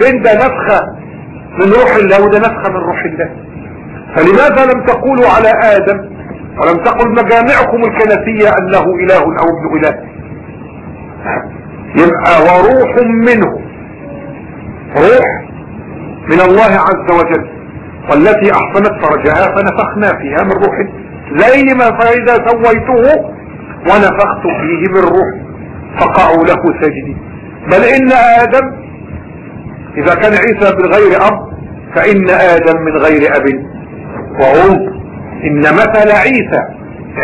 [SPEAKER 1] بين ده نفخة من روح الله وده نفخة من روح الله فلماذا لم تقولوا على ادم ولم تقل مجامعكم الكنسية انه اله او ابن اله يبقى وروح منه روح من الله عز وجل والتي احسنت فرجها فنفخنا فيها من الله ليلما ما فإذا سويته ونفخت فيه من فقعوا له سجدي بل إن آدم إذا كان عيسى من غير أب فإن آدم من غير أب وعود إن مثل عيسى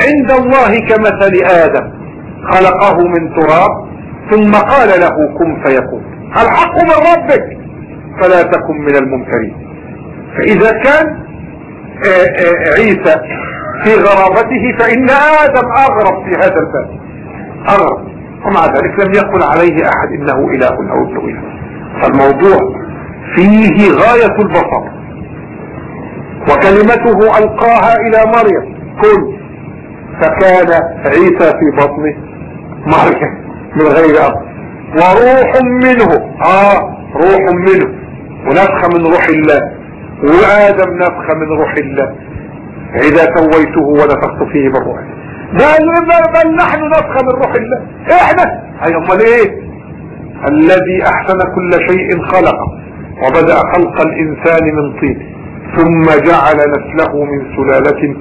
[SPEAKER 1] عند الله كمثل آدم خلقه من تراب ثم قال له كن فيكون الحق من ربك فلا تكن من الممترين فإذا كان آه، آه، عيسى في غرابته فإن آدم أغرب في هذا الباب أغرب ومع ذلك لم يقل عليه أحد إنه إله أو ابن إله فالموضوع فيه غاية البساطة وكلمته ألقاها إلى مريم كل فكان عيسى في بطن مريم من غير أب وروح منه آه روح منه ونفخة من روح الله وآدم نفخة من روح الله إذا سويته ونفخت فيه من روحي بل نحن نفخ من روح الله احنا أي امال ايه الذي احسن كل شيء خلقه وبدأ خلق الانسان من طين ثم جعل نسله من سلالة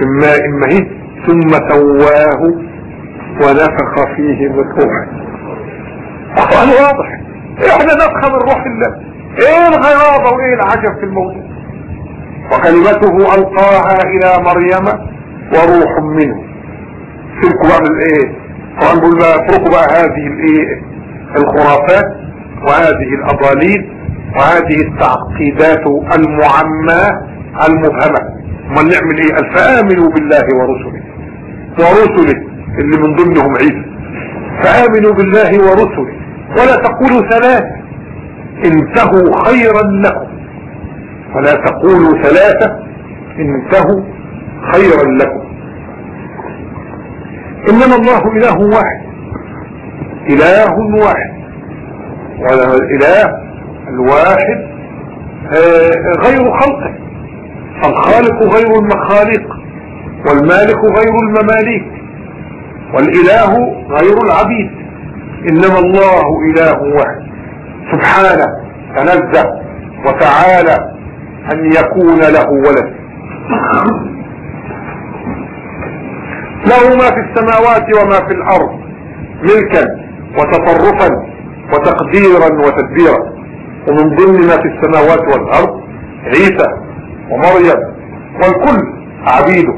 [SPEAKER 1] من ماء مهين ثم سواه ونفخ فيه من روحه واضح احنا نفخ من روح الله ايه الغيابة وايه العجب في الموضوع وكلمته القاها الى مريم وروح منه سيبكوا بقى من الايه طبعا بقول بقى اتركوا بقى هذه الايه الخرافات وهذه الاضاليل وهذه التعقيدات المعمى المبهمة امال نعمل ايه قال فامنوا بالله ورسله ورسله اللي من ضمنهم عيسى فامنوا بالله ورسله ولا تقولوا ثلاثة انتهوا خيرا لكم ولا تقولوا ثلاثة انتهوا خيرا لكم انما الله اله واحد اله واحد والاله الواحد آه، غير خلقه الخالق غير المخالق والمالك غير المماليك والاله غير العبيد انما الله اله واحد سبحانه تنزه وتعالى أن يكون له ولد له ما في السماوات وما في الأرض ملكا وتصرفا وتقديرا وتدبيرا ومن ضمن ما في السماوات والأرض عيسى ومريم والكل عبيده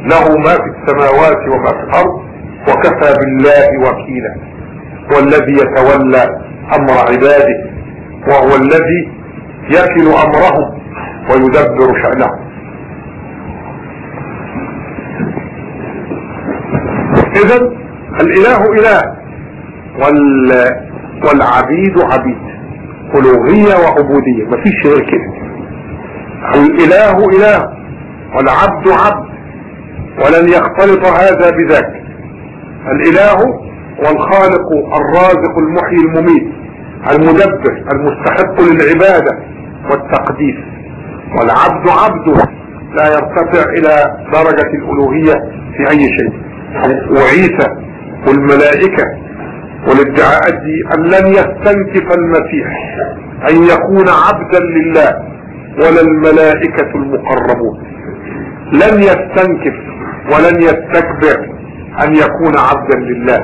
[SPEAKER 1] له ما في السماوات وما في الأرض وكفى بالله وكيلا والذي يتولى أمر عباده وهو الذي يكل أمرهم ويدبر شأنه اذا الاله اله وال... والعبيد عبيد ألوهية وعبودية مفيش غير كده الاله اله والعبد عبد ولن يختلط هذا بذاك الاله والخالق الرازق المحيي المميت المدبر المستحق للعبادة والتقديس والعبد عبده لا يرتفع الى درجة الالوهية في اي شيء وعيسى والملائكة والادعاءات دي ان لن يستنكف المسيح ان يكون عبدا لله ولا الملائكة المقربون لن يستنكف ولن يستكبر ان يكون عبدا لله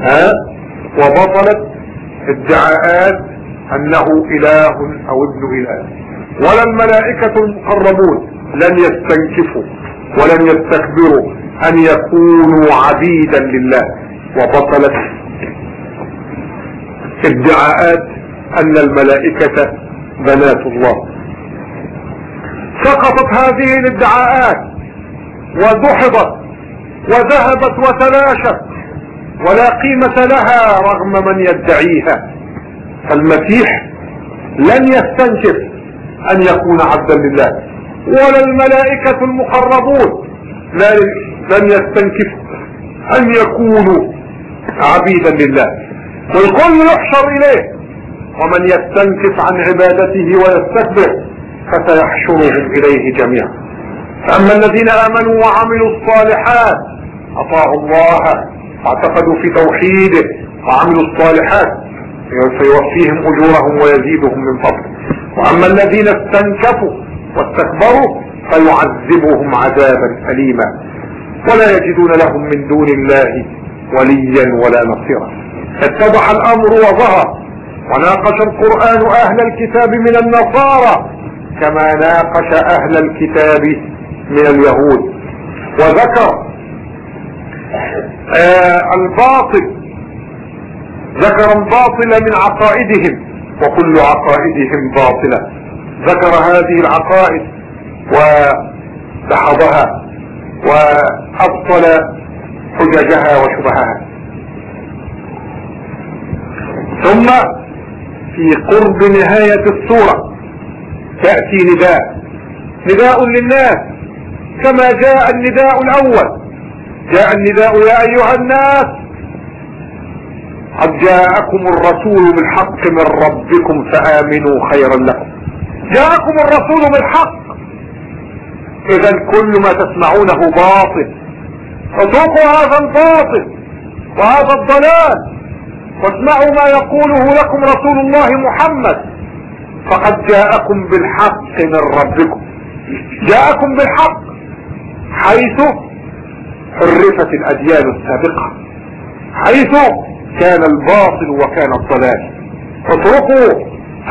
[SPEAKER 1] ها وبطلت ادعاءات انه اله او ابن اله ولا الملائكة المقربون لن يستنكفوا ولن يستكبروا ان يكونوا عبيدا لله وبطلت ادعاءات ان الملائكة بنات الله سقطت هذه الادعاءات ودحضت وذهبت وتلاشت ولا قيمة لها رغم من يدعيها فالمسيح لن يستنكف أن يكون عبدا لله ولا الملائكة المقربون لن يستنكفوا أن يكونوا عبيدا لله والكل يحشر إليه ومن يستنكف عن عبادته ويستكبر فسيحشرهم إليه جميعا فأما الذين آمنوا وعملوا الصالحات أطاعوا الله واعتقدوا في توحيده وعملوا الصالحات سيوفيهم أجورهم ويزيدهم من فضله واما الذين استنكفوا واستكبروا فيعذبهم عذابا اليما ولا يجدون لهم من دون الله وليا ولا نصيرا اتضح الامر وظهر وناقش القرآن اهل الكتاب من النصارى كما ناقش اهل الكتاب من اليهود وذكر آه الباطل ذكر الباطل من عقائدهم وكل عقائدهم باطلة ذكر هذه العقائد ودحضها وأبطل حججها وشبهها ثم في قرب نهاية السورة تأتي نداء نداء للناس كما جاء النداء الأول جاء النداء يا أيها الناس قد جاءكم الرسول بالحق من ربكم فآمنوا خيرا لكم جاءكم الرسول بالحق اذا كل ما تسمعونه باطل اتركوا هذا الباطل وهذا الضلال واسمعوا ما يقوله لكم رسول الله محمد فقد جاءكم بالحق من ربكم جاءكم بالحق حيث حرفت الاديان السابقة حيث كان الباطل وكان الضلال اتركوا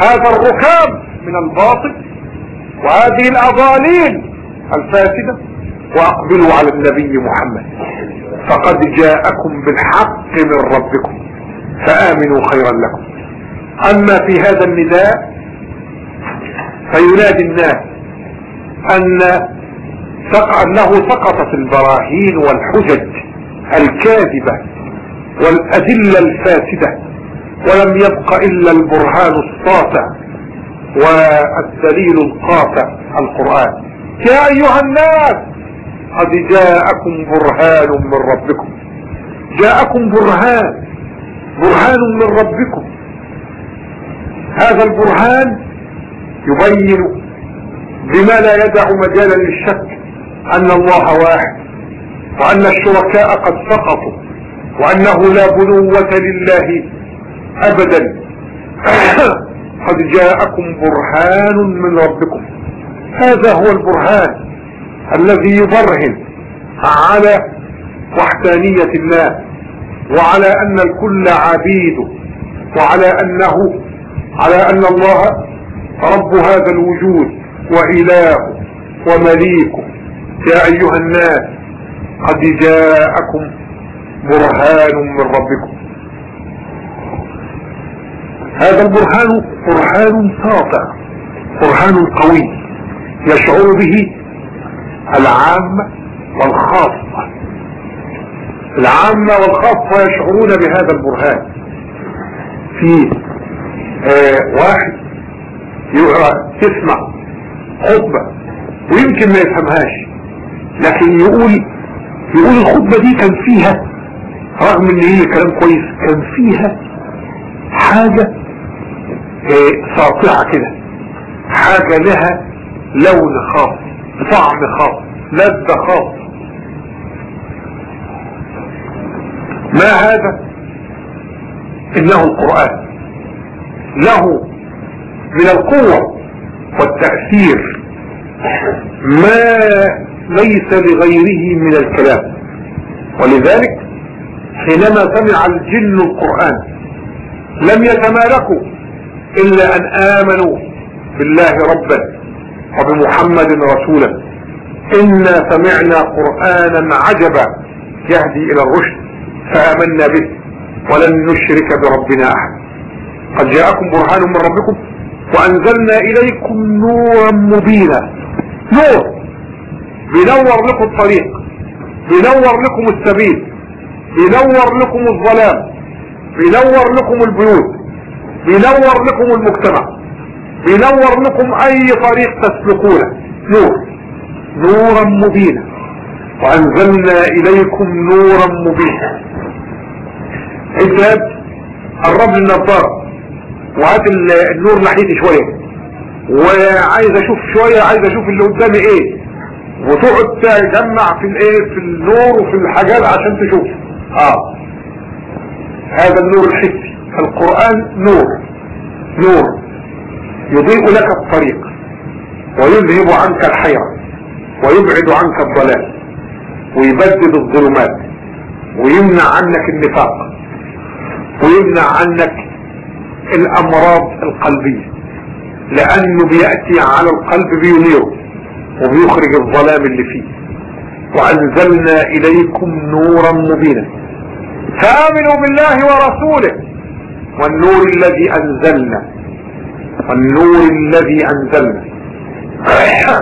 [SPEAKER 1] هذا الركاب من الباطل وهذه الاضاليل الفاسدة واقبلوا على النبي محمد فقد جاءكم بالحق من ربكم فامنوا خيرا لكم اما في هذا النداء فينادي الناس ان انه سقطت البراهين والحجج الكاذبة والأدلة الفاسدة ولم يبق إلا البرهان الساطع والدليل القاطع القرآن يا أيها الناس قد جاءكم برهان من ربكم جاءكم برهان برهان من ربكم هذا البرهان يبين بما لا يدع مجالا للشك أن الله واحد وأن الشركاء قد سقطوا وأنه لا بلوة لله أبدا *coughs* قد جاءكم برهان من ربكم هذا هو البرهان الذي يبرهن على وحدانية الله وعلى أن الكل عبيده وعلى أنه على أن الله رب هذا الوجود وإله ومليكه يا أيها الناس قد جاءكم برهان من ربكم هذا البرهان برهان ساطع برهان قوي يشعر به العام والخاصة العامة والخاصة يشعرون بهذا البرهان في آه واحد يقرأ تسمع خطبة ويمكن ما يفهمهاش لكن يقول يقول الخطبة دي كان فيها رغم ان هي كلام كويس كان فيها حاجة إيه، ساطعة كده حاجة لها لون خاص طعم خاص لذة خاص ما هذا انه القرآن له من القوة والتأثير ما ليس لغيره من الكلام ولذلك حينما سمع الجن القرآن لم يتمالكوا إلا أن آمنوا بالله ربا وبمحمد رسولا إنا سمعنا قرآنا عجبا يهدي إلى الرشد فآمنا به ولن نشرك بربنا أحد قد جاءكم برهان من ربكم وأنزلنا إليكم نورا مبينا نور بينور لكم الطريق بينور لكم السبيل بينور لكم الظلام بينور لكم البيوت بينور لكم المجتمع بينور لكم اي طريق تسلكونه نور نورا مبينا وانزلنا اليكم نورا مبينا انت قرب النظار وهات النور ناحيتي شوية وعايز اشوف شوية عايز اشوف اللي قدامي ايه وتقعد تجمع في الايه في النور وفي الحاجات عشان تشوف آه هذا النور الحسي القرآن نور نور يضيء لك الطريق ويذهب عنك الحيرة ويبعد عنك الضلال ويبدد الظلمات ويمنع عنك النفاق ويمنع عنك الأمراض القلبية لأنه بيأتي على القلب بينيره وبيخرج الظلام اللي فيه وأنزلنا إليكم نورا مبينا فآمنوا بالله ورسوله والنور الذي أنزلنا والنور الذي أنزلنا *coughs*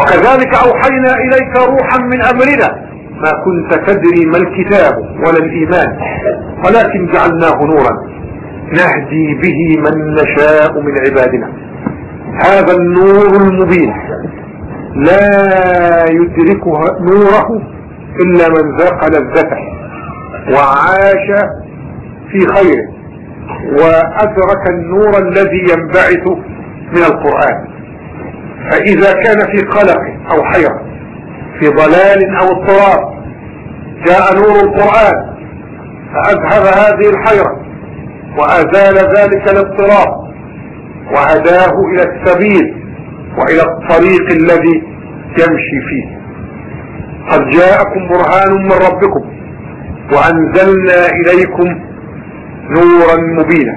[SPEAKER 1] وكذلك أوحينا إليك روحا من أمرنا ما كنت تدري ما الكتاب ولا الإيمان ولكن جعلناه نورا نهدي به من نشاء من عبادنا هذا النور المبين لا يدركها نوره إلا من ذاق لذته وعاش في خيره وأدرك النور الذي ينبعث من القرآن فإذا كان في قلق أو حيرة في ضلال أو اضطراب جاء نور القرآن فأذهب هذه الحيرة وأزال ذلك الاضطراب وهداه إلى السبيل وإلى الطريق الذي يمشي فيه قد جاءكم برهان من ربكم وأنزلنا إليكم نورا مبينا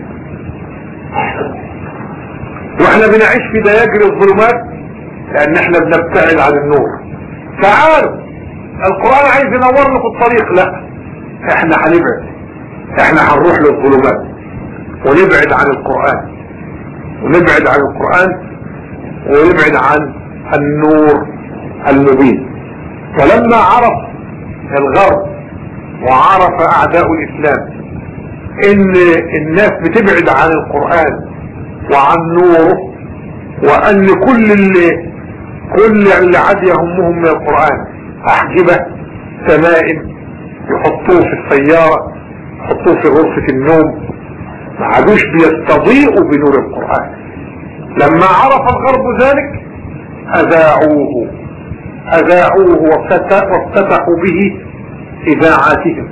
[SPEAKER 1] واحنا بنعيش في دياجر الظلمات لأن احنا بنبتعد عن النور تعالوا القرآن عايز ينور لكم الطريق لا احنا هنبعد احنا هنروح للظلمات ونبعد عن القرآن ونبعد عن القرآن ونبعد عن النور المبين فلما عرف الغرب وعرف اعداء الاسلام ان الناس بتبعد عن القرآن وعن نوره وان كل اللي كل اللي عاد يهمهم من القرآن احجبة سمائم يحطوه في السيارة يحطوه في غرفة النوم ما عادوش بيستضيئوا بنور القرآن لما عرف الغرب ذلك اذاعوه أذاعوه وافتتحوا به إذاعاتهم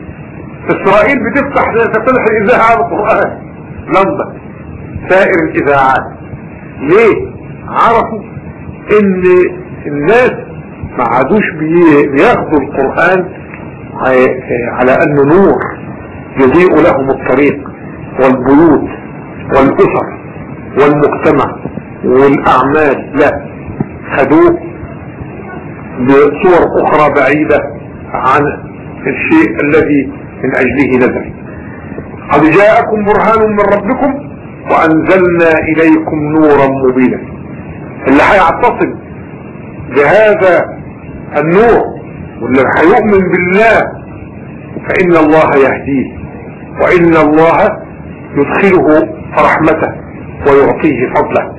[SPEAKER 1] إسرائيل بتفتح تفتح الإذاعة على القرآن لمبة سائر الإذاعات ليه؟ عرفوا إن الناس ما عادوش بياخدوا القرآن على أنه نور يضيء لهم الطريق والبيوت والأسر والمجتمع والأعمال لا خدوه بصور أخرى بعيدة عن الشيء الذي من أجله نزل قد جاءكم برهان من ربكم وأنزلنا إليكم نورا مبينا اللي هيعتصم بهذا النور واللي هيؤمن بالله فإن الله يهديه وإن الله يدخله رحمته ويعطيه فضله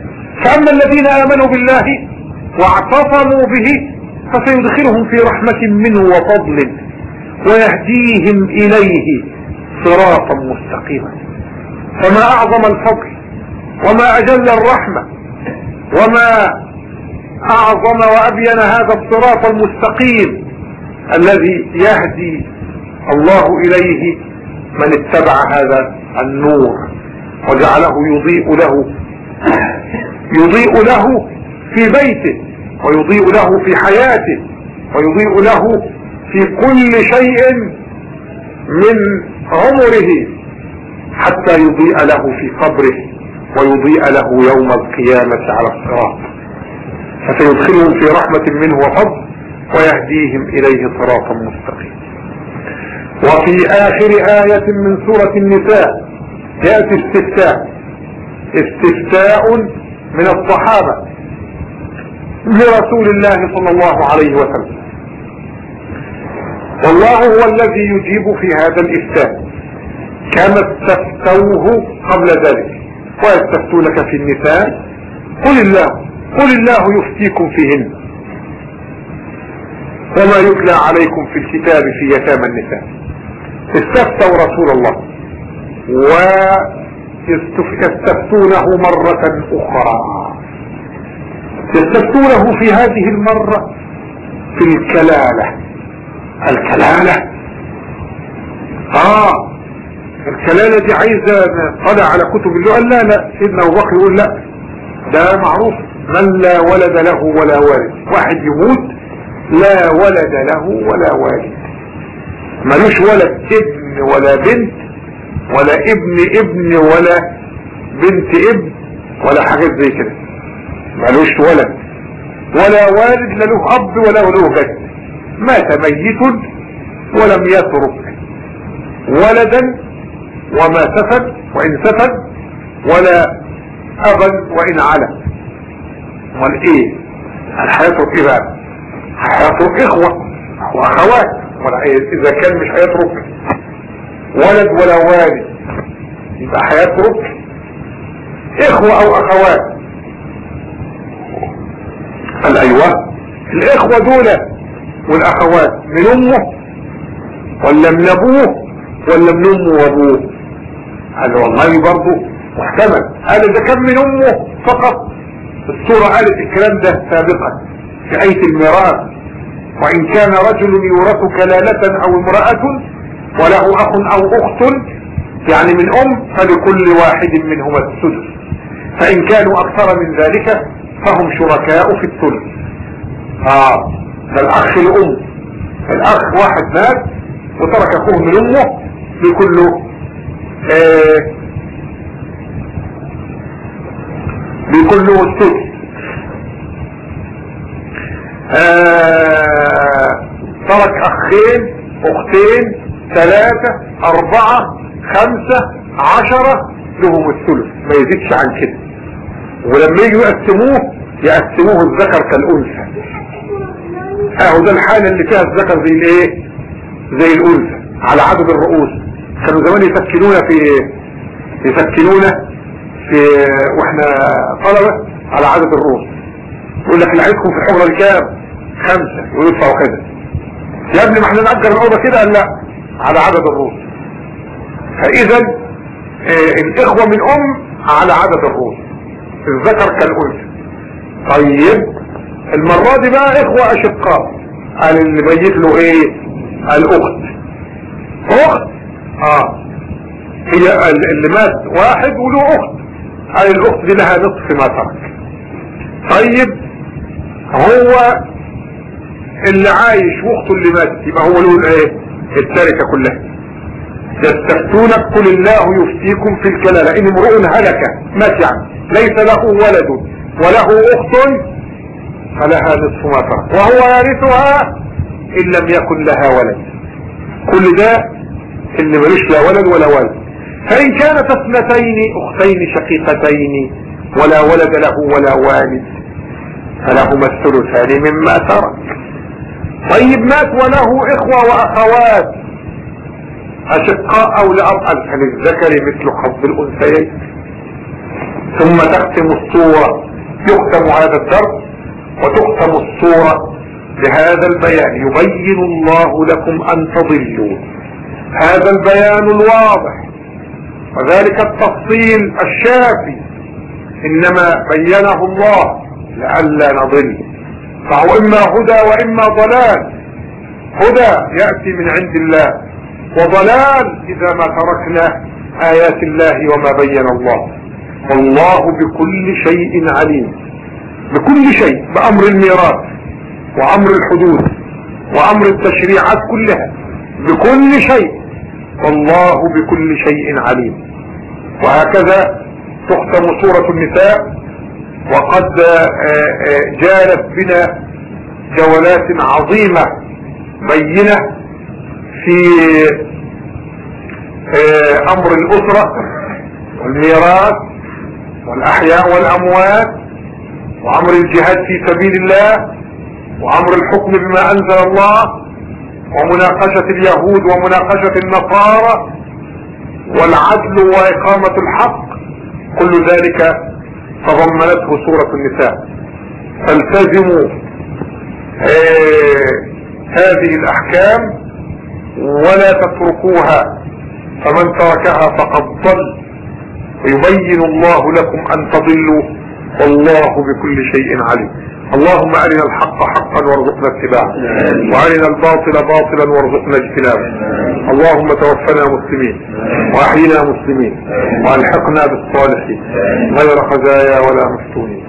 [SPEAKER 1] فأما الذين آمنوا بالله واعتصموا به فسيدخلهم في رحمة منه وفضل ويهديهم إليه صراطا مستقيما فما أعظم الفضل وما أجل الرحمة وما أعظم وأبين هذا الصراط المستقيم الذي يهدي الله إليه من اتبع هذا النور وجعله يضيء له يضيء له في بيته ويضيء له في حياته ويضيء له في كل شيء من عمره حتى يضيء له في قبره ويضيء له يوم القيامة على الصراط فسيدخلهم في رحمة منه وحب ويهديهم إليه صراطا مستقيما وفي آخر آية من سورة النساء يأتي استفتاء استفتاء من الصحابة لرسول الله صلى الله عليه وسلم والله هو الذي يجيب في هذا الإفتاء كما استفتوه قبل ذلك ويستفتونك في النساء قل الله قل الله يفتيكم فيهن وما يتلى عليكم في الكتاب في يتامى النساء استفتوا رسول الله واستفتونه مرة أخرى يثبت في هذه المرة في الكلالة الكلالة اه الكلالة دي عايزة طلع على كتب اللغة لا لا سيدنا ابو بكر يقول لا ده معروف من لا ولد له ولا والد واحد يموت لا ولد له ولا والد ملوش ولد ابن ولا بنت ولا ابن ابن ولا بنت ابن ولا حاجات زي كده ملوش ولد ولا والد لا له اب ولا له جد مات ميت ولم يترك ولدا وما سفد وان سفد ولا ابا وان علا امال ايه هيترك ايه بقى هيترك اخوة واخوات ولا إيه؟ اذا كان مش هيترك ولد ولا والد يبقى هيترك اخوة او اخوات قال ايوه الاخوة دول والاخوات من امه ولا من ابوه ولا من امه وابوه قال والله برضه محتمل قال اذا كان من امه فقط السورة قالت الكلام ده سابقا في آية الميراث وإن كان رجل يورث كلالة أو امرأة وله أخ أو أخت يعني من أم فلكل واحد منهما السدس فإن كانوا أكثر من ذلك فهم شركاء في الثلث اه ده الاخ لام الاخ واحد مات وترك اخوه من امه بكله آه بكله الثلث ااا آه، ترك اخين اختين ثلاثة اربعة خمسة عشرة لهم الثلث ما يزيدش عن كده ولما يجوا يقسموه يقسموه الذكر كالانثى اهو ده الحالة اللي فيها الذكر زي الايه زي الانثى على عدد الرؤوس كانوا زمان يسكنون في إيه؟ يسكنون في واحنا طلبة على عدد الرؤوس يقول لك نعيدكم في الحجرة الكام خمسة ويدفعوا يدفعوا كده يا ابني ما احنا نأجر الأوضة كده قال لا على عدد الرؤوس فإذا إيه، الإخوة من أم على عدد الرؤوس الذكر كالأنثى طيب المرة دي بقى اخوة اشقاء قال اللي بيت له ايه الاخت اخت اه هي اللي مات واحد وله اخت قال الاخت دي لها نصف ما ترك طيب هو اللي عايش واخته اللي مات يبقى هو له ايه التركة كلها يستفتونك قل الله يفتيكم في الكلالة ان امرؤ هلك مات يعني ليس له ولد وله أخت فلها نصف ما ترك وهو يرثها إن لم يكن لها ولد كل ده اللي ملوش لا ولد ولا ولد فإن كانت اثنتين أختين شقيقتين ولا ولد له ولا والد فلهما الثلثان مما ترك طيب مات وله إخوة وأخوات أشقاء أو لأبقى الذكر مثل حظ الأنثيين ثم تختم الصورة يختم هذا الدرس وتختم الصورة بهذا البيان يبين الله لكم أن تضلوا هذا البيان الواضح وذلك التفصيل الشافي إنما بينه الله لئلا نضل فهو إما هدى وإما ضلال هدى يأتي من عند الله وضلال إذا ما تركنا آيات الله وما بين الله والله بكل شيء عليم بكل شيء بأمر الميراث وأمر الحدود وأمر التشريعات كلها بكل شيء والله بكل شيء عليم وهكذا تختم سورة النساء وقد آه، آه، جالت بنا جولات عظيمة بينة في آه، امر الاسرة والميراث والأحياء والأموات وأمر الجهاد في سبيل الله وأمر الحكم بما أنزل الله ومناقشة اليهود ومناقشة النصارى والعدل وإقامة الحق كل ذلك تضمنته سورة النساء فالتزموا آه، هذه الأحكام ولا تتركوها فمن تركها فقد ضل ويبين الله لكم أن تضلوا والله بكل شيء عليم اللهم أرنا الحق حقا وارزقنا اتباعه وأرنا الباطل باطلا وارزقنا اجتنابه اللهم توفنا مسلمين وأحينا مسلمين وألحقنا بالصالحين غير خزايا ولا مفتونين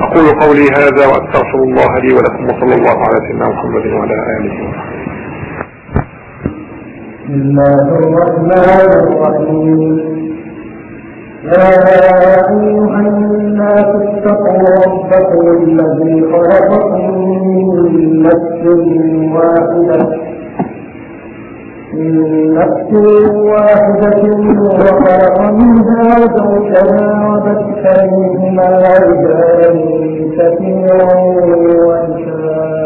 [SPEAKER 1] أقول قولي هذا وأستغفر الله لي ولكم وصلى الله على سيدنا محمد وعلى آله وصحبه
[SPEAKER 2] بسم الله الرحمن الرحيم يا أيها الناس اتقوا ربكم الذي خلقكم من نفس واحدة من نفس واحدة وخلق منها زوجها وبث منهما رجالا كثيرا ونساء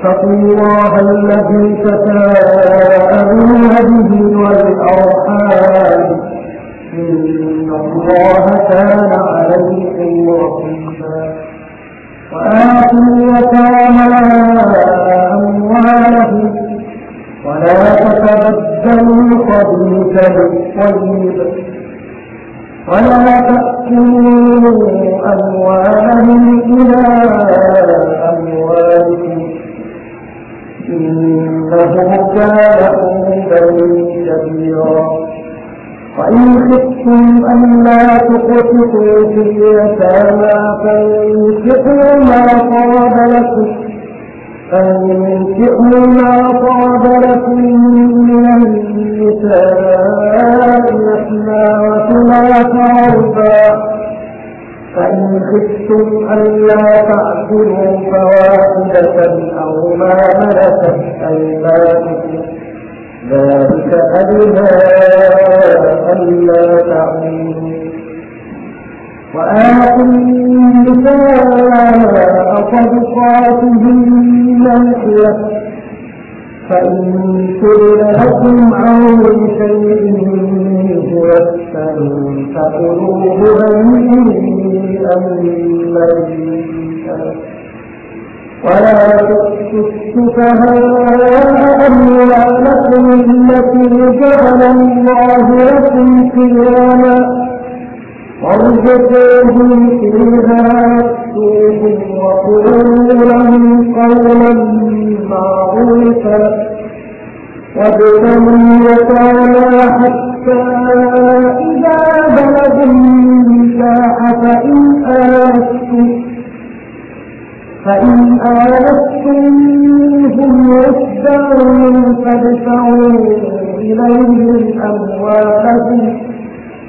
[SPEAKER 2] اتقوا الله الذي تساءلون به والأرحام إن الله كان عليكم رقيبا وآتوا اليتامى أموالهم ولا تتبدلوا خبيث بالطيب ولا تأكلوا أموالهم إلى إنه كان قوما كبيرا وإن خفتم ألا تقسطوا في اليتامى فانفقوا ما طاب لكم فانفقوا ما طاب لكم من النساء مثنى وثلاث فإن خفتم ألا تعبدوا فواحدة أو ما ملكت أيمانكم ذلك أدنى ألا تعبدوا وآتوا النساء صدقاتهن الحية فإن سئل لكم عن شيء يوفى فقلوه هنيئا مريئا ولا تؤتوا السفهاء أموالكم التي جعل الله لكم قياما وارزقوهم فيها فيهم وقولوا لهم قولا معروفا وابتلوا اليتامى حتى إذا بلغوا النكاح فإن آنستم فإن آنستم منهم رشدا فادفعوا إليهم أموالهم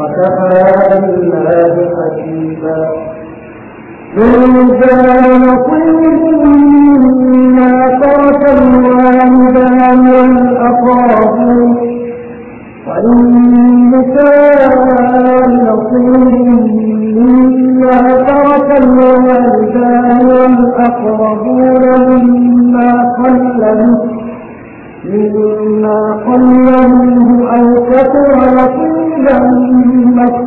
[SPEAKER 2] وكفى بالله حكيما من نصيب مما ترك الوالدان والأقربون وللنساء نصيب مما ترك الوالدان والأقربون مما قل مما قل منه أو كثر نصيب فإذا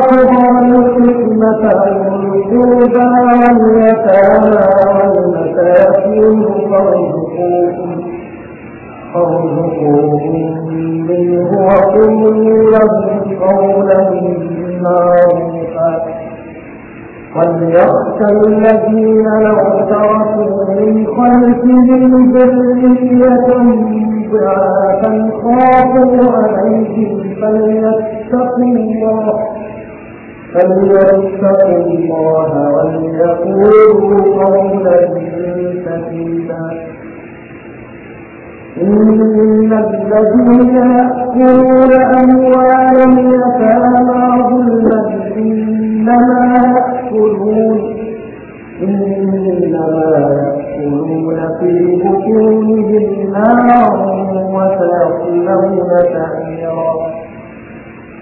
[SPEAKER 2] قضى الحكمة فالقربى واليتامى والمساكين فارزقوهم فارزقوهم منه وقولوا لهم قولا معروفا وليخشى الذين لو تركوا من خلفهم ذرية ضعافا خافوا عليهم فليتقوا الله فليتق الله وليقولوا قولا سديدا إن الذين يأكلون أموال اليتامى ظلما إنما يأكلون إنما يدخلون في بطونهم نارا وسيصلون سعيرا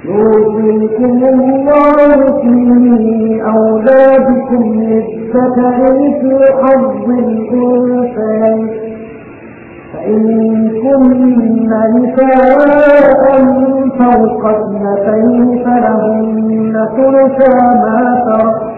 [SPEAKER 2] يوصيكم الله في أولادكم للذكر مثل حظ الإنسان فإن كن نساء فوق اثنتين فلهن ثلثا ما ترك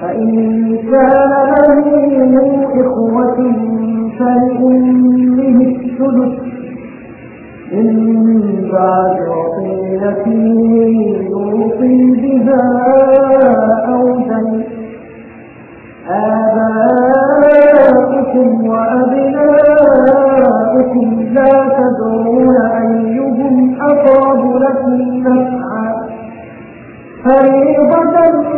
[SPEAKER 2] فإن كان له إخوة فلأمه السدس من بعد عقيلة يوصي بها أو دم آباؤكم وأبناؤكم لا تدرون أيهم أقرب لكم نفعا فريضة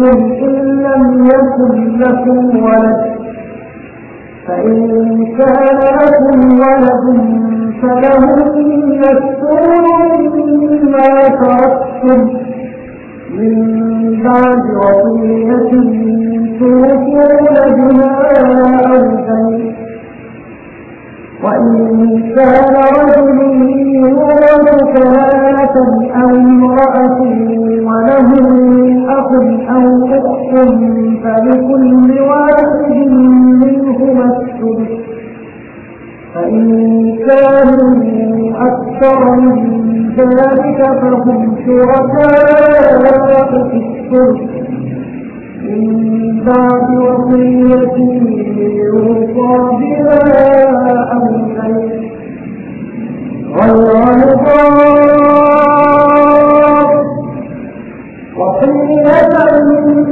[SPEAKER 2] أَرَبْتُمْ إِنْ لَمْ يَكُنْ لَكُمْ وَلَدٌ فَإِنْ كَانَ لَكُمْ وَلَدٌ فَلَهُنَّ الثُّمُنُ مِمَّا تَرَكْتُمْ من بعد وصية تُوصُونَ بها أرسل وإن كان رجل يورث ثلاثا أو امرأة وله ربكم فبكل واحد منهما السدس فإن كانوا أكثر من ذلك فهم شركاء في السدس من بعد وصية يوصى بها أو غير مضار وحيلة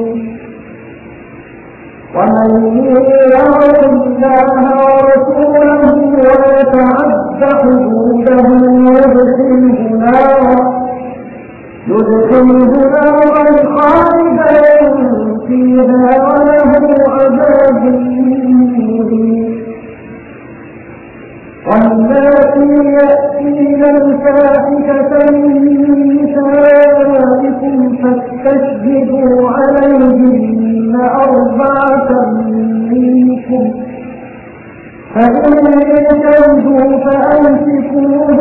[SPEAKER 2] ومن يعص الله رسوله ويتعد حدوده يدخله نارا يدخله نارا خالدا فيها وله عذاب واللاتي يأتين الفاحشة من نسائكم فاستشهدوا عليهن أربعة منكم فإن تنجوا فأمسكوهن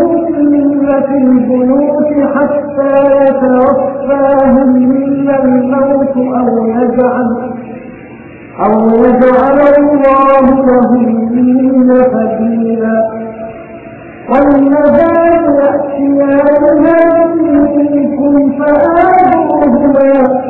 [SPEAKER 2] في البيوت حتى يتوفاهم من الموت أو يجعل أو يجعل الله لهم دينا سبيلا والنبات يأتيانها منكم فآذوهما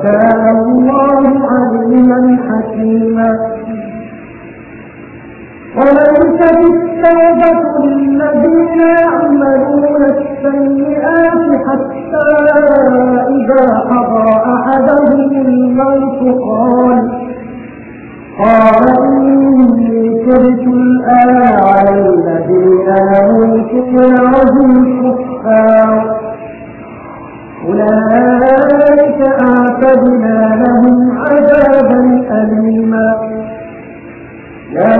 [SPEAKER 2] وكان الله عظيما حكيما وليست التوبة للذين يعملون السيئات حتى إذا حضر أحدهم الموت قال قال إني تبت الآن على الذين يملكون وهم كفار أولئك وأعتدنا لهم عذابا أليما يا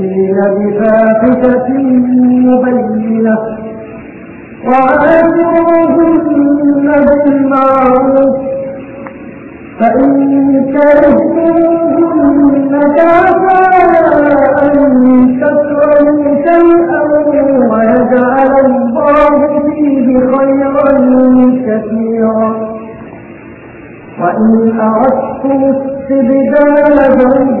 [SPEAKER 2] يأتين بفاحشة مبينة وآمرهن بالمعروف فإن كرهتموهن فعسى أن تكرهوا شيئا ويجعل الله فيه خيرا كثيرا وإن أردتم استبدال زوج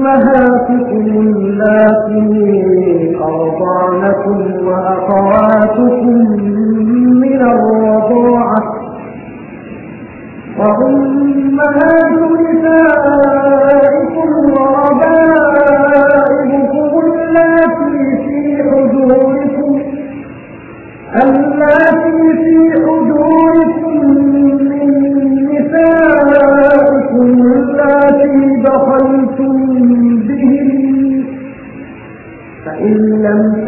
[SPEAKER 2] أمهاتكم اللاتي أرضعنكم وأخواتكم من الرضاعة وأمهات نساءكم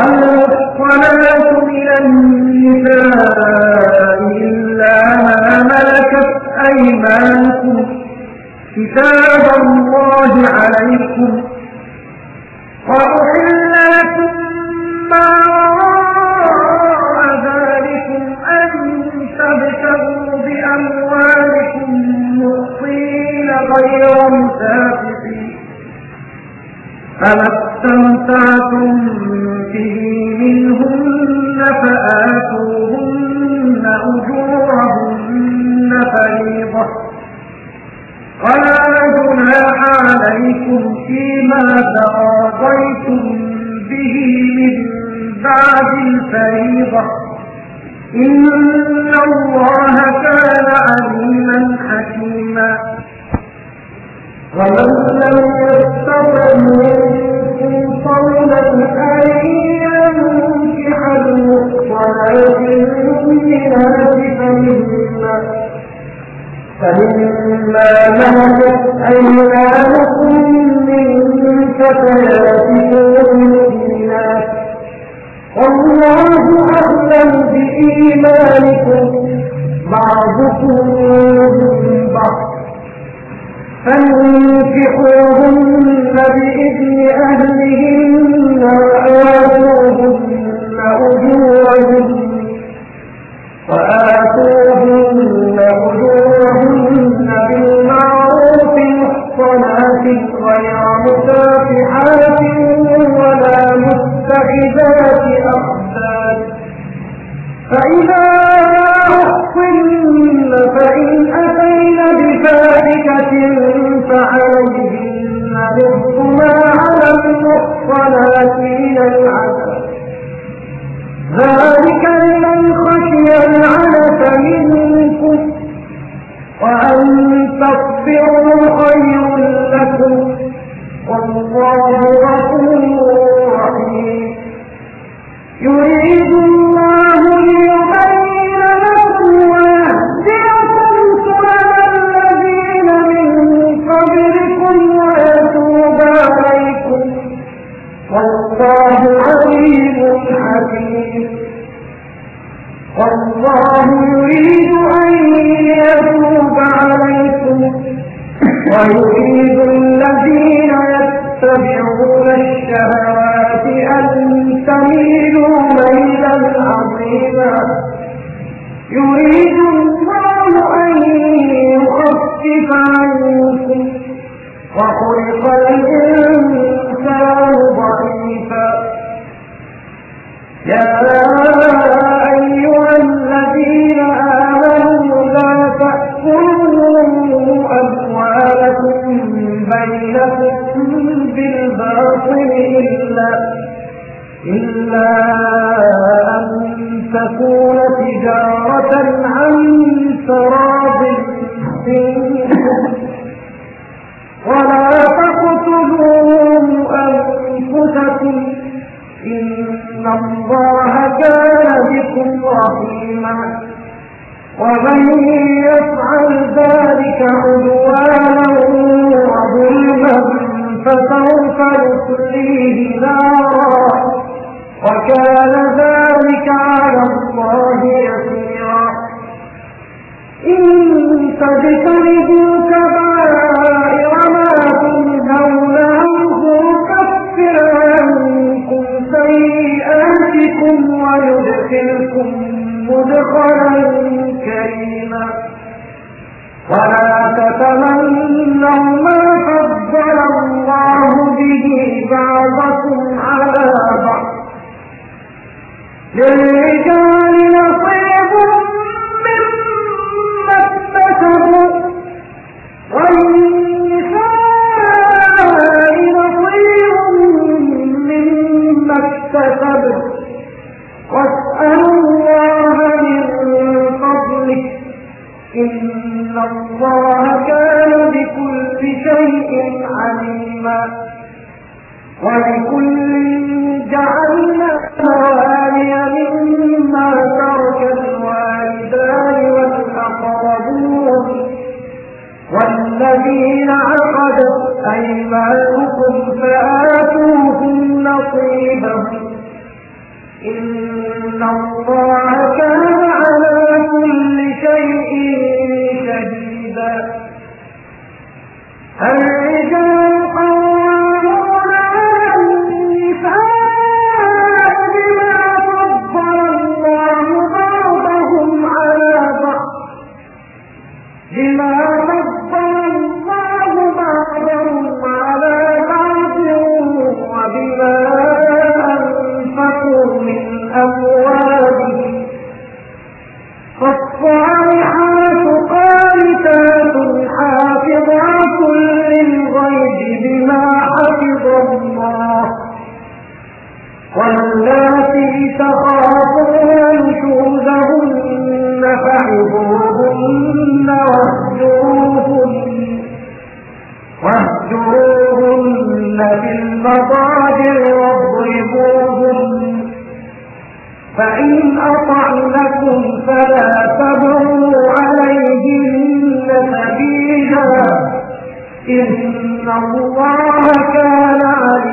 [SPEAKER 2] الصلاة من النساء إلا ما ملكت أيمانكم كتاب الله عليكم وأحل لكم ما وراء ذلكم أن تبتغوا بأموالكم مؤطين غير مسافحين فما استمتعتم عليكم فيما تراضيتم به من بعد الفريضة إن الله كان عليما حكيما ومن لم يستطع منكم قولا أن ينكح المحصنات المؤمنات فمن فمما ملكت أيمانكم من كفالتكم المؤمنات والله أعلم بإيمانكم بعضكم من بعض فانكحوهن بإذن أهل والآتين العسل كذلك عدوانا وظلما فسوف نصليه نارا وكان ذلك على الله يسيرا إن تجتنبوا كبائر ما تنهون عنه يكفر عنكم سيئاتكم ويدخلكم مدخلا فتمنوا ما فضل الله به بعضكم على بعض للرجال معكم فآتوهم نصيبهم إن الله لكم فلا تبروا عليهن سبيلا إن الله كان عليما